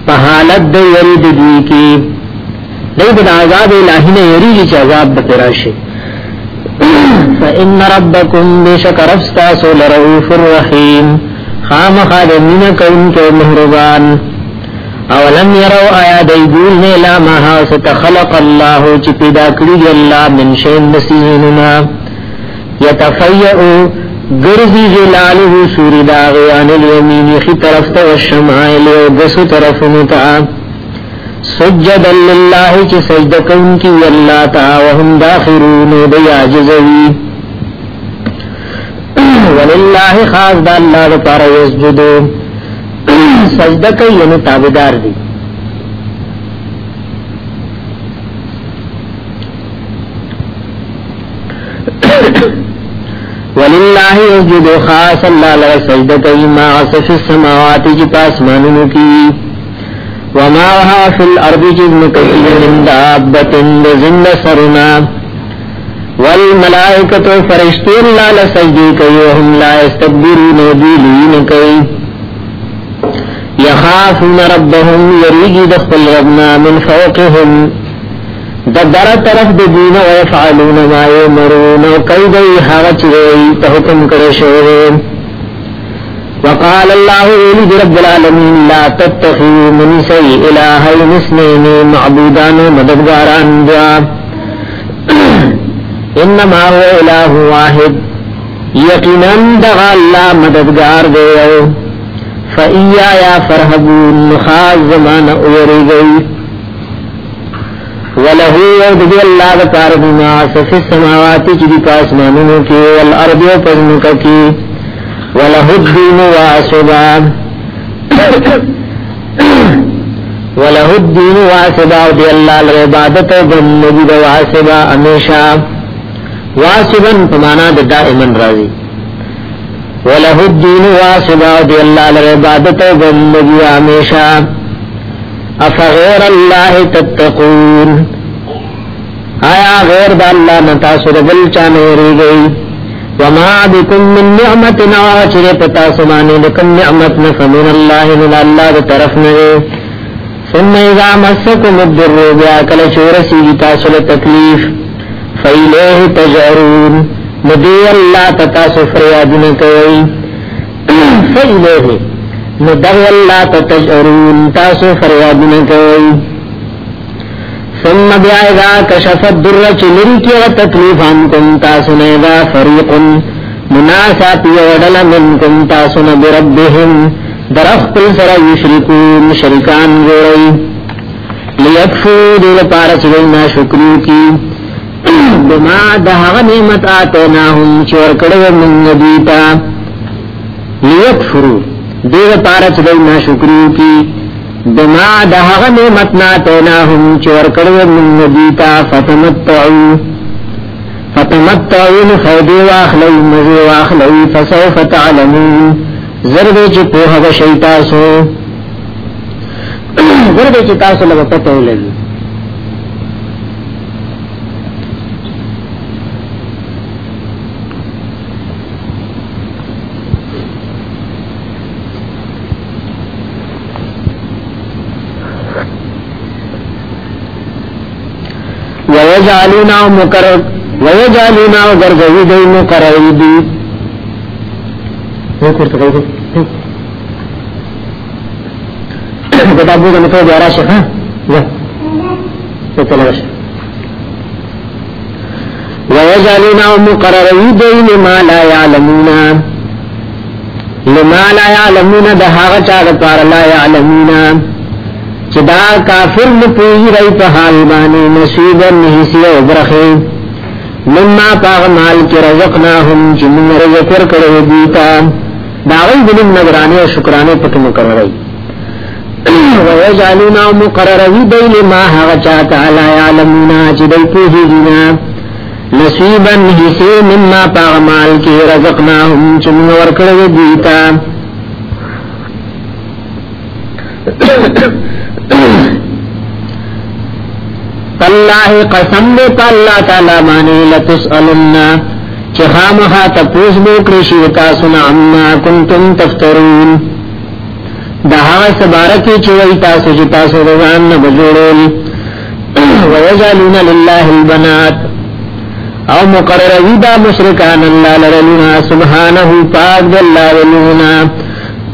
پہالت دی ورد دی کی. دی بدا عذاب الہی نے یریلی جی چا عذاب بتراشی فإن ربكم بشك رفستاسو لرؤوف الرحيم خام خادمين كون کے مہربان اولم يروا آیا دیگول نے لا مہا ستخلق اللہ چی پیدا کری اللہ من شین نسیزننا یتفیعو گرزی جلالہ سوری داغیان الیمین خی طرف تا والشمائل و دسو طرف نتا سجد اللہ چی سجد کن کی واللہ تا وهم داخرون و دی عجزوی وللہ خاص دا اللہ دا پارا یسجدو. سجدہ کوي یعنی تابعدار دي وللہ یسجد خاص اللہ لگا سجدہ کوي ما عصف السماوات جی پاسمانونو کی. وما وها فی الارض جی جزم کثیر من دابت زند سرنا. والملائکت فرشتی اللہ لسجدی کئی وهم لا استقبرون دیلین کئی. یخافون ربهم یریگی دخل ربنا من فوقهم دبر طرف د دین او فعلون ما یمرون او کیدی حاج وی ته حکم کړی شوی وقال الله رب العالمین لا تتخذوا من سي الهين اثنين معبودان مددگاران دعا. انما هو اله واحد. یقینا دغا اللہ مددگار دے او. فَإِيَّا يَا فَرْحَبُونَ خاص زمان اوری گئی. ولہو وَلَهُ يَوْدِ اللَّهَ دَكَارِ بِمَا عَصَفِ السَّمَاوَاتِ جِدِ پاسمانونو کی والارض و پزمکا کی. وَلَهُ الدِّينُ وَعَصُبَا وَلَهُ الدِّينُ وَعَصُبَا دی اللہ لعبادت و بندگی دا وعصبا امیشا وعصبا پمانا دا دائمن راضی. وله الدين واسبا، دی اللہ لعبادت و بندگی ہمیشہ. افغیر اللہ تتقون؟ آیا غیر دا اللہ نتاثر بل چانوری گئی؟ وما بكم من نعمت نواچر پتا سمانے لکم نعمت نفمن اللہ، من اللہ دا طرف نگے ثم اذا مسکم الدر بیا کل چورسی تاثر تکلیف. فیلیہ تجعرون ندی اللہ تتا سفر یادن کوئی فجلے ندی اللہ تتجعرون تاسو فریادن کوئی ثم بیائدہ کشفت در چلری کیا تکلیف عنکم تاسو نیدہ فریق مناسا پیوڑل منکم تاسو نبی ربهم درخ کل سر یشرکون شرکان گوئی لیکفو دل پارس گئی شکریو کی۔ بما دهغ نعمت آتیناهم، چور کڑو من نبیتا. لیکفرو دیو پارچ دی ناشکریو کی. بما دهغ نعمت ناتیناهم چور کڑو من نبیتا. فتمتعو. فتمتعو نخیدی واخلو مزی واخلو، فسوف تعلمون. زردے چی پوها بشیتاسو زردے چی تاسو لگا پتو لگی ويجعلونا مقرر ويجعلونا غرغوي دي مقرر دي وکړه ته کوي کتابو کې نو بیا راشه ها یا څه چلو مقرر دي لما لا لما يعلمون چې دا کافر نه پوي رہی په حال باندې نصیب نه او برخه مما پاغ مال کې رزقناهم چې موږ رزق ورکړو دي تا دا غي د نگرانی او شکرانه پکې مقررای ويجعلنا مقرروي بين ما هغه چا تعالی علمنا چې دای په دې نصیبا حصے مما پاغ مال کې رزقناهم چې موږ ورکړو دي تا تاللہ قسم دے پا اللہ تعالی مانے لتسألنا چخامخا تپوس بوکرشی تاسنا عما کنتم تفترون. دا دہا سبارکی چوئی تاسو چی تاسو جی رضان نبجوڑول. ویجالون للہ البنات. او مقرر ویدا مشرکان اللہ لرلنا سبحانه پاک دلہ ولونا.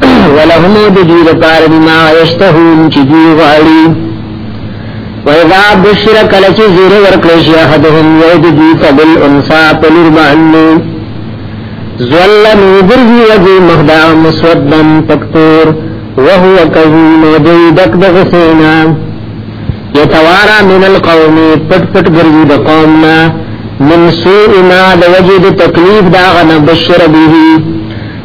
ولہمو دجیر پار بما یشتہون چی دی غاڑی وَإِذَا بُشِّرَ كَلَچِ زِيرِ وَرْكْلِشِ أَحَدُهُمْ يَوْدِ دِيتَ بِالْأُنْسَى پَلُرْبَعَنُّ زَوَلَّ نُوبِرْهِ وَجِي مَهْدَعَ مُسْوَدًّا تَكْتُورِ وَهُوَ كَذِيمُ وَدِي دَكْدَ غِسِينَا يَتَوَارَى مِنَ الْقَوْمِ پٹ پٹ گرزی دا قومنا. من سوء ما دا وجد تکلیف دا بشر بیهی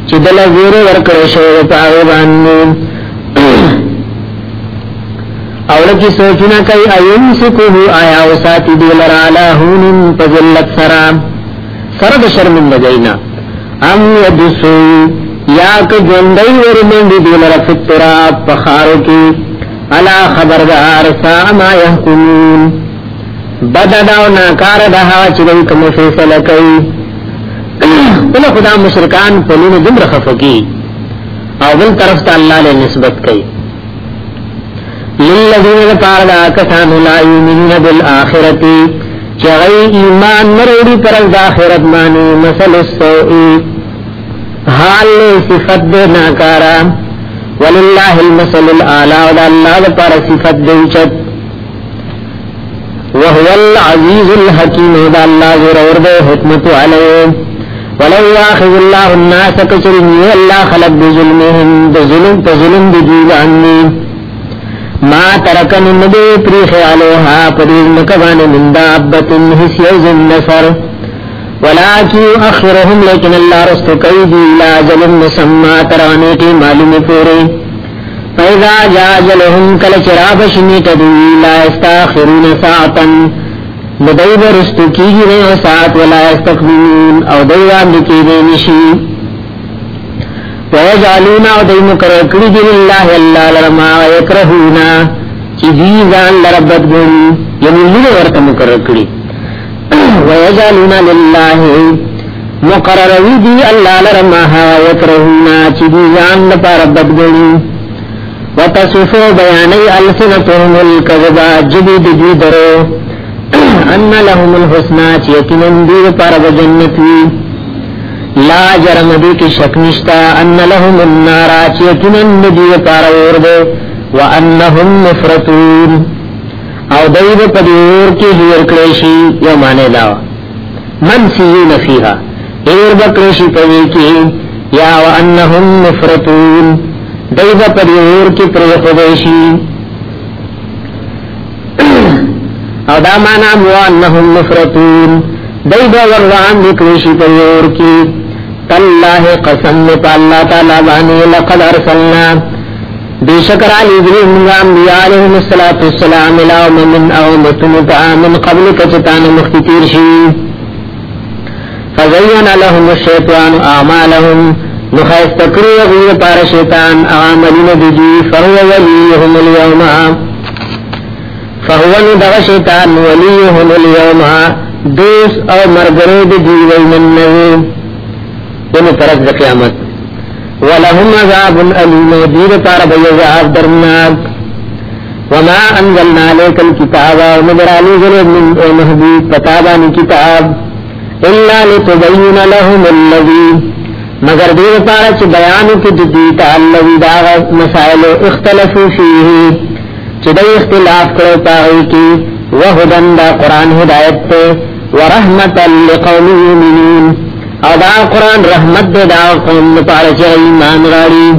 چی دل زیر ورکرشو پاغبانو اوڑ کی سوچنا کئی ایم سکو آیا و ساتی دی لرالا ہون پذلت سرا۔ سرد شرمن لگئینا ام یدسو یا کہ جندئی ورمندی دی لرفت تراب پخارو کی۔ علا خبردار سا ما یحکمون۔ بدداو ناکار دہا چدئی کم فیصلہ کئی۔ انہا خدا مشرکان پلون دم رخفو کی او بل طرف تا اللہ لے نسبت کئی. للذین پاردا کسان لا یؤمنون بالآخرتی چغی ایمان مروڑی پر از آخرت مانی مسل السوئی. حال لے صفت دے ناکارا، وللہ المسل العلا ودا اللہ دا پر صفت دے چت وهو العزیز الحکیم ودا اللہ ضرور دے حکمت علیہ. ولو یاخذ اللہ الناس کچرنی اللہ خلق بظلمهم بظلم بظلم بجیبانی ما ترکن ندی پریخ علیها پریز مکبان من دابت حسی زن نصر ولیکی اخرهم لیکن اللہ رستو قیدی لا جل مسمع ترانیٹی معلوم پوری. فیضا جا جلهم کل چراب شمیت دوی لا استاخرون ساعتا. ندیب رستو کی گی گرے ساعت ولا استقبلون او دیوان لکی دینشی ويجعلون ودي مكره کړی دی الله الله لرما يكرهونا چې دي ځان لربت ګوري یعنی موږ ورته مکرر کړی ويجعلون لله مقرر دی الله لرما يكرهونا چې دي ځان لپاره بد ګوري وتصفو بیانی السنتهم الكذبا جدید دی درو. ان لهم الحسنى چیکنن دی لپاره جنت وی لا جرم دی کی شک نشتا. ان لهم النار چیتن ندی پارور دے وانهم مفرتون او دیو پدیور کی ہیر کلیشی یو مانے دا. من سیون فیها ایر بکلیشی پدی کی یا وانهم مفرتون دیو پدیور کی پریخدیشی او دا مانا موانہم وانهم مفرتون دیو ورغان بکلیشی پدیور کی. تاللہ قسم پا اللہ تعالی بانی لقد ارسلنا. بے شکر علی ابراہیم منگا انبیاء علیہم السلام الہم من اومت متع من قبل کچتان مختتیر شی. فزین لهم الشیطان اعمالهم. نخیستکری غیر پار شیطان اعمالین دیجی. فهو ولیهم اليوم. فهو ندغ شیطان ولیهم اليوم دوس او مرگرد دیوی من نوی. دن طرف دا قیامت. ولهم عذاب علیم دیر پار بی عذاب درناک وما انزلنا لیک الكتاب ومدر علی من اے محبوب پتابان کتاب الا لتبین لهم اللذی مگر دیر پارا چی بیانو کی دیتا اللذی داغ مسائل اختلفو فیه چی دی اختلاف کرو پاہی کی، وہدن دا قرآن ہدایت تے، ورحمتا لقوم یمینین او دا قرآن رحمت دے دا قوم پار چا ایمان راڑی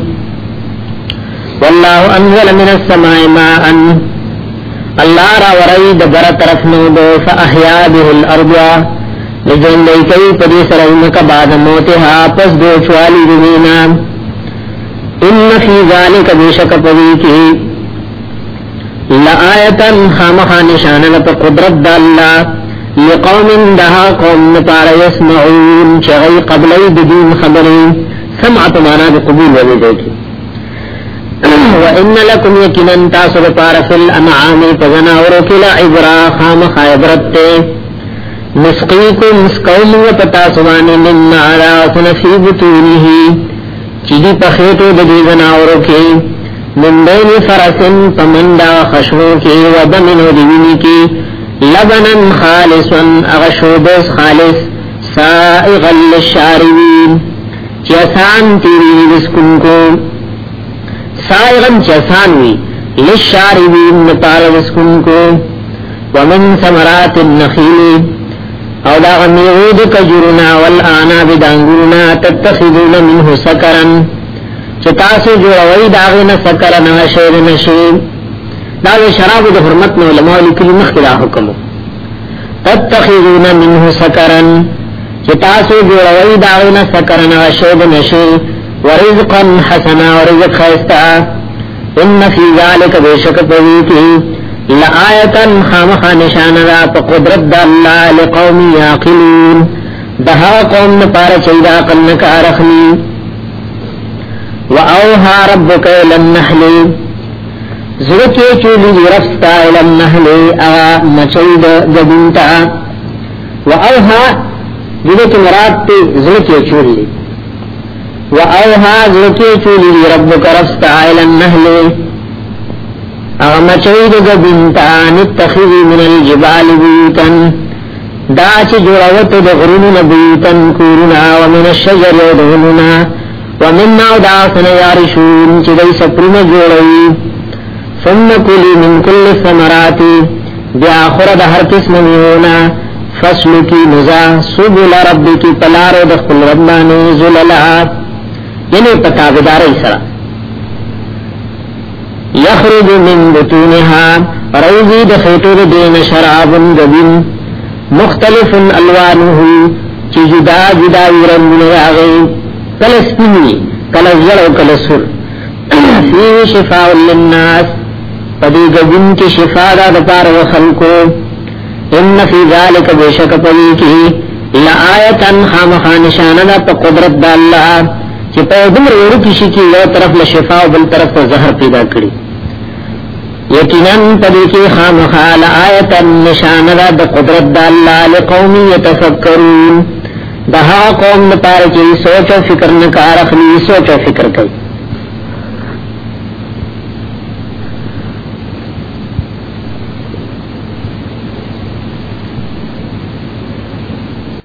واللہ انزل من السماء ماء اللہ را ورائی دا برا طرف نو دو، فاحیا به الارض۔ لجن دے کئی پدی سرائنک بعد موتها پس دو چوالی دنینا ان فی ذالک بیشک پدی کی۔ لآیتا خامخا نشانا پا قدرت دا اللہ لقوم دها قوم نپار يسمعون چغی قبلی بدین خبری سمعت مانا بقبول وزی دیکی. وَإِنَّ لَكُمْ يَكِنًا تَاسُرُ پار فِي الْأَنْعَامِ فَزَنَاوْرُ كِلَا عِبْرَا خام خائبرت نسقیکم سقوم و پتا من نعراتن فی بطونہی چیدی پخیتو بدی زناورو کی من بین فرسن پمندا خشنو کی و دمن و دیوینی کی لبنا خالصا اغشوبس خالص، سائغا للشاربین۔ چیسان تیری وسکن کو۔ سائغا چیسان وی للشاربین نپار وسکن کو۔ ومن سمرات النخیل۔ او دا غمیعود کجرنا والآنا بدانگرنا تتخذون منه سکرن چتاسو جو روی داغن سکرن وشیر نشیر دا شراب د حرمت نو علماء لیکلي مخکې حکم. تتخذون منه سکرن. چې تاسو جوړوي دا نه سکرن او شوب نشي ورزقا حسنا، ورزق خيستا ان فی ذالک بیشک پویتی. لآیتا خامخا نشان را پا قدرت دا اللہ لقوم یاقلون. دہا قوم نپار چیدہ قلنکا رخلی و اوہا ربک الالنحل زرکی چولی دی رفتا الالنحل اغا مچید گبنتا و اوہا دیدت مراد تی زرکی چولی و زرکی چولی دی ربک رفتا الالنحل اغمچوید گبنتان اتخذی من الجبال بیوتن دا چی جوڑوت دا غرون بیوتن کورنا ومن الشجر ودغننا ومن یارشون چی دی سپرن ثم کلی من کل سمراتی بیا خورد ہر قسم میونا فصل کی نزا سبول کی پلارو دخل ربانی یعنی پتابدار یخرج من بطونها روزی دین شراب مختلف الوانه چی جدا جدا ورمون کل سپنی کل زر و کل سر. فی شفاء للناس پدی گبن کی شفاء دا دپار و خلقو. ان فی ذالک بیشک پدی کی لآیتا خامخا نشانا دا پا قدرت دا اللہ، چی پا دمر ورو کشی کی یو طرف لشفاء و بل طرف زہر پیدا کری. یقیناً پدی کی خام خال آیتا نشان دا دا قدرت دا اللہ لقومی یتفکرون. دا قوم نپار کی سوچ و فکر نکار اخلی سوچ و فکر کئی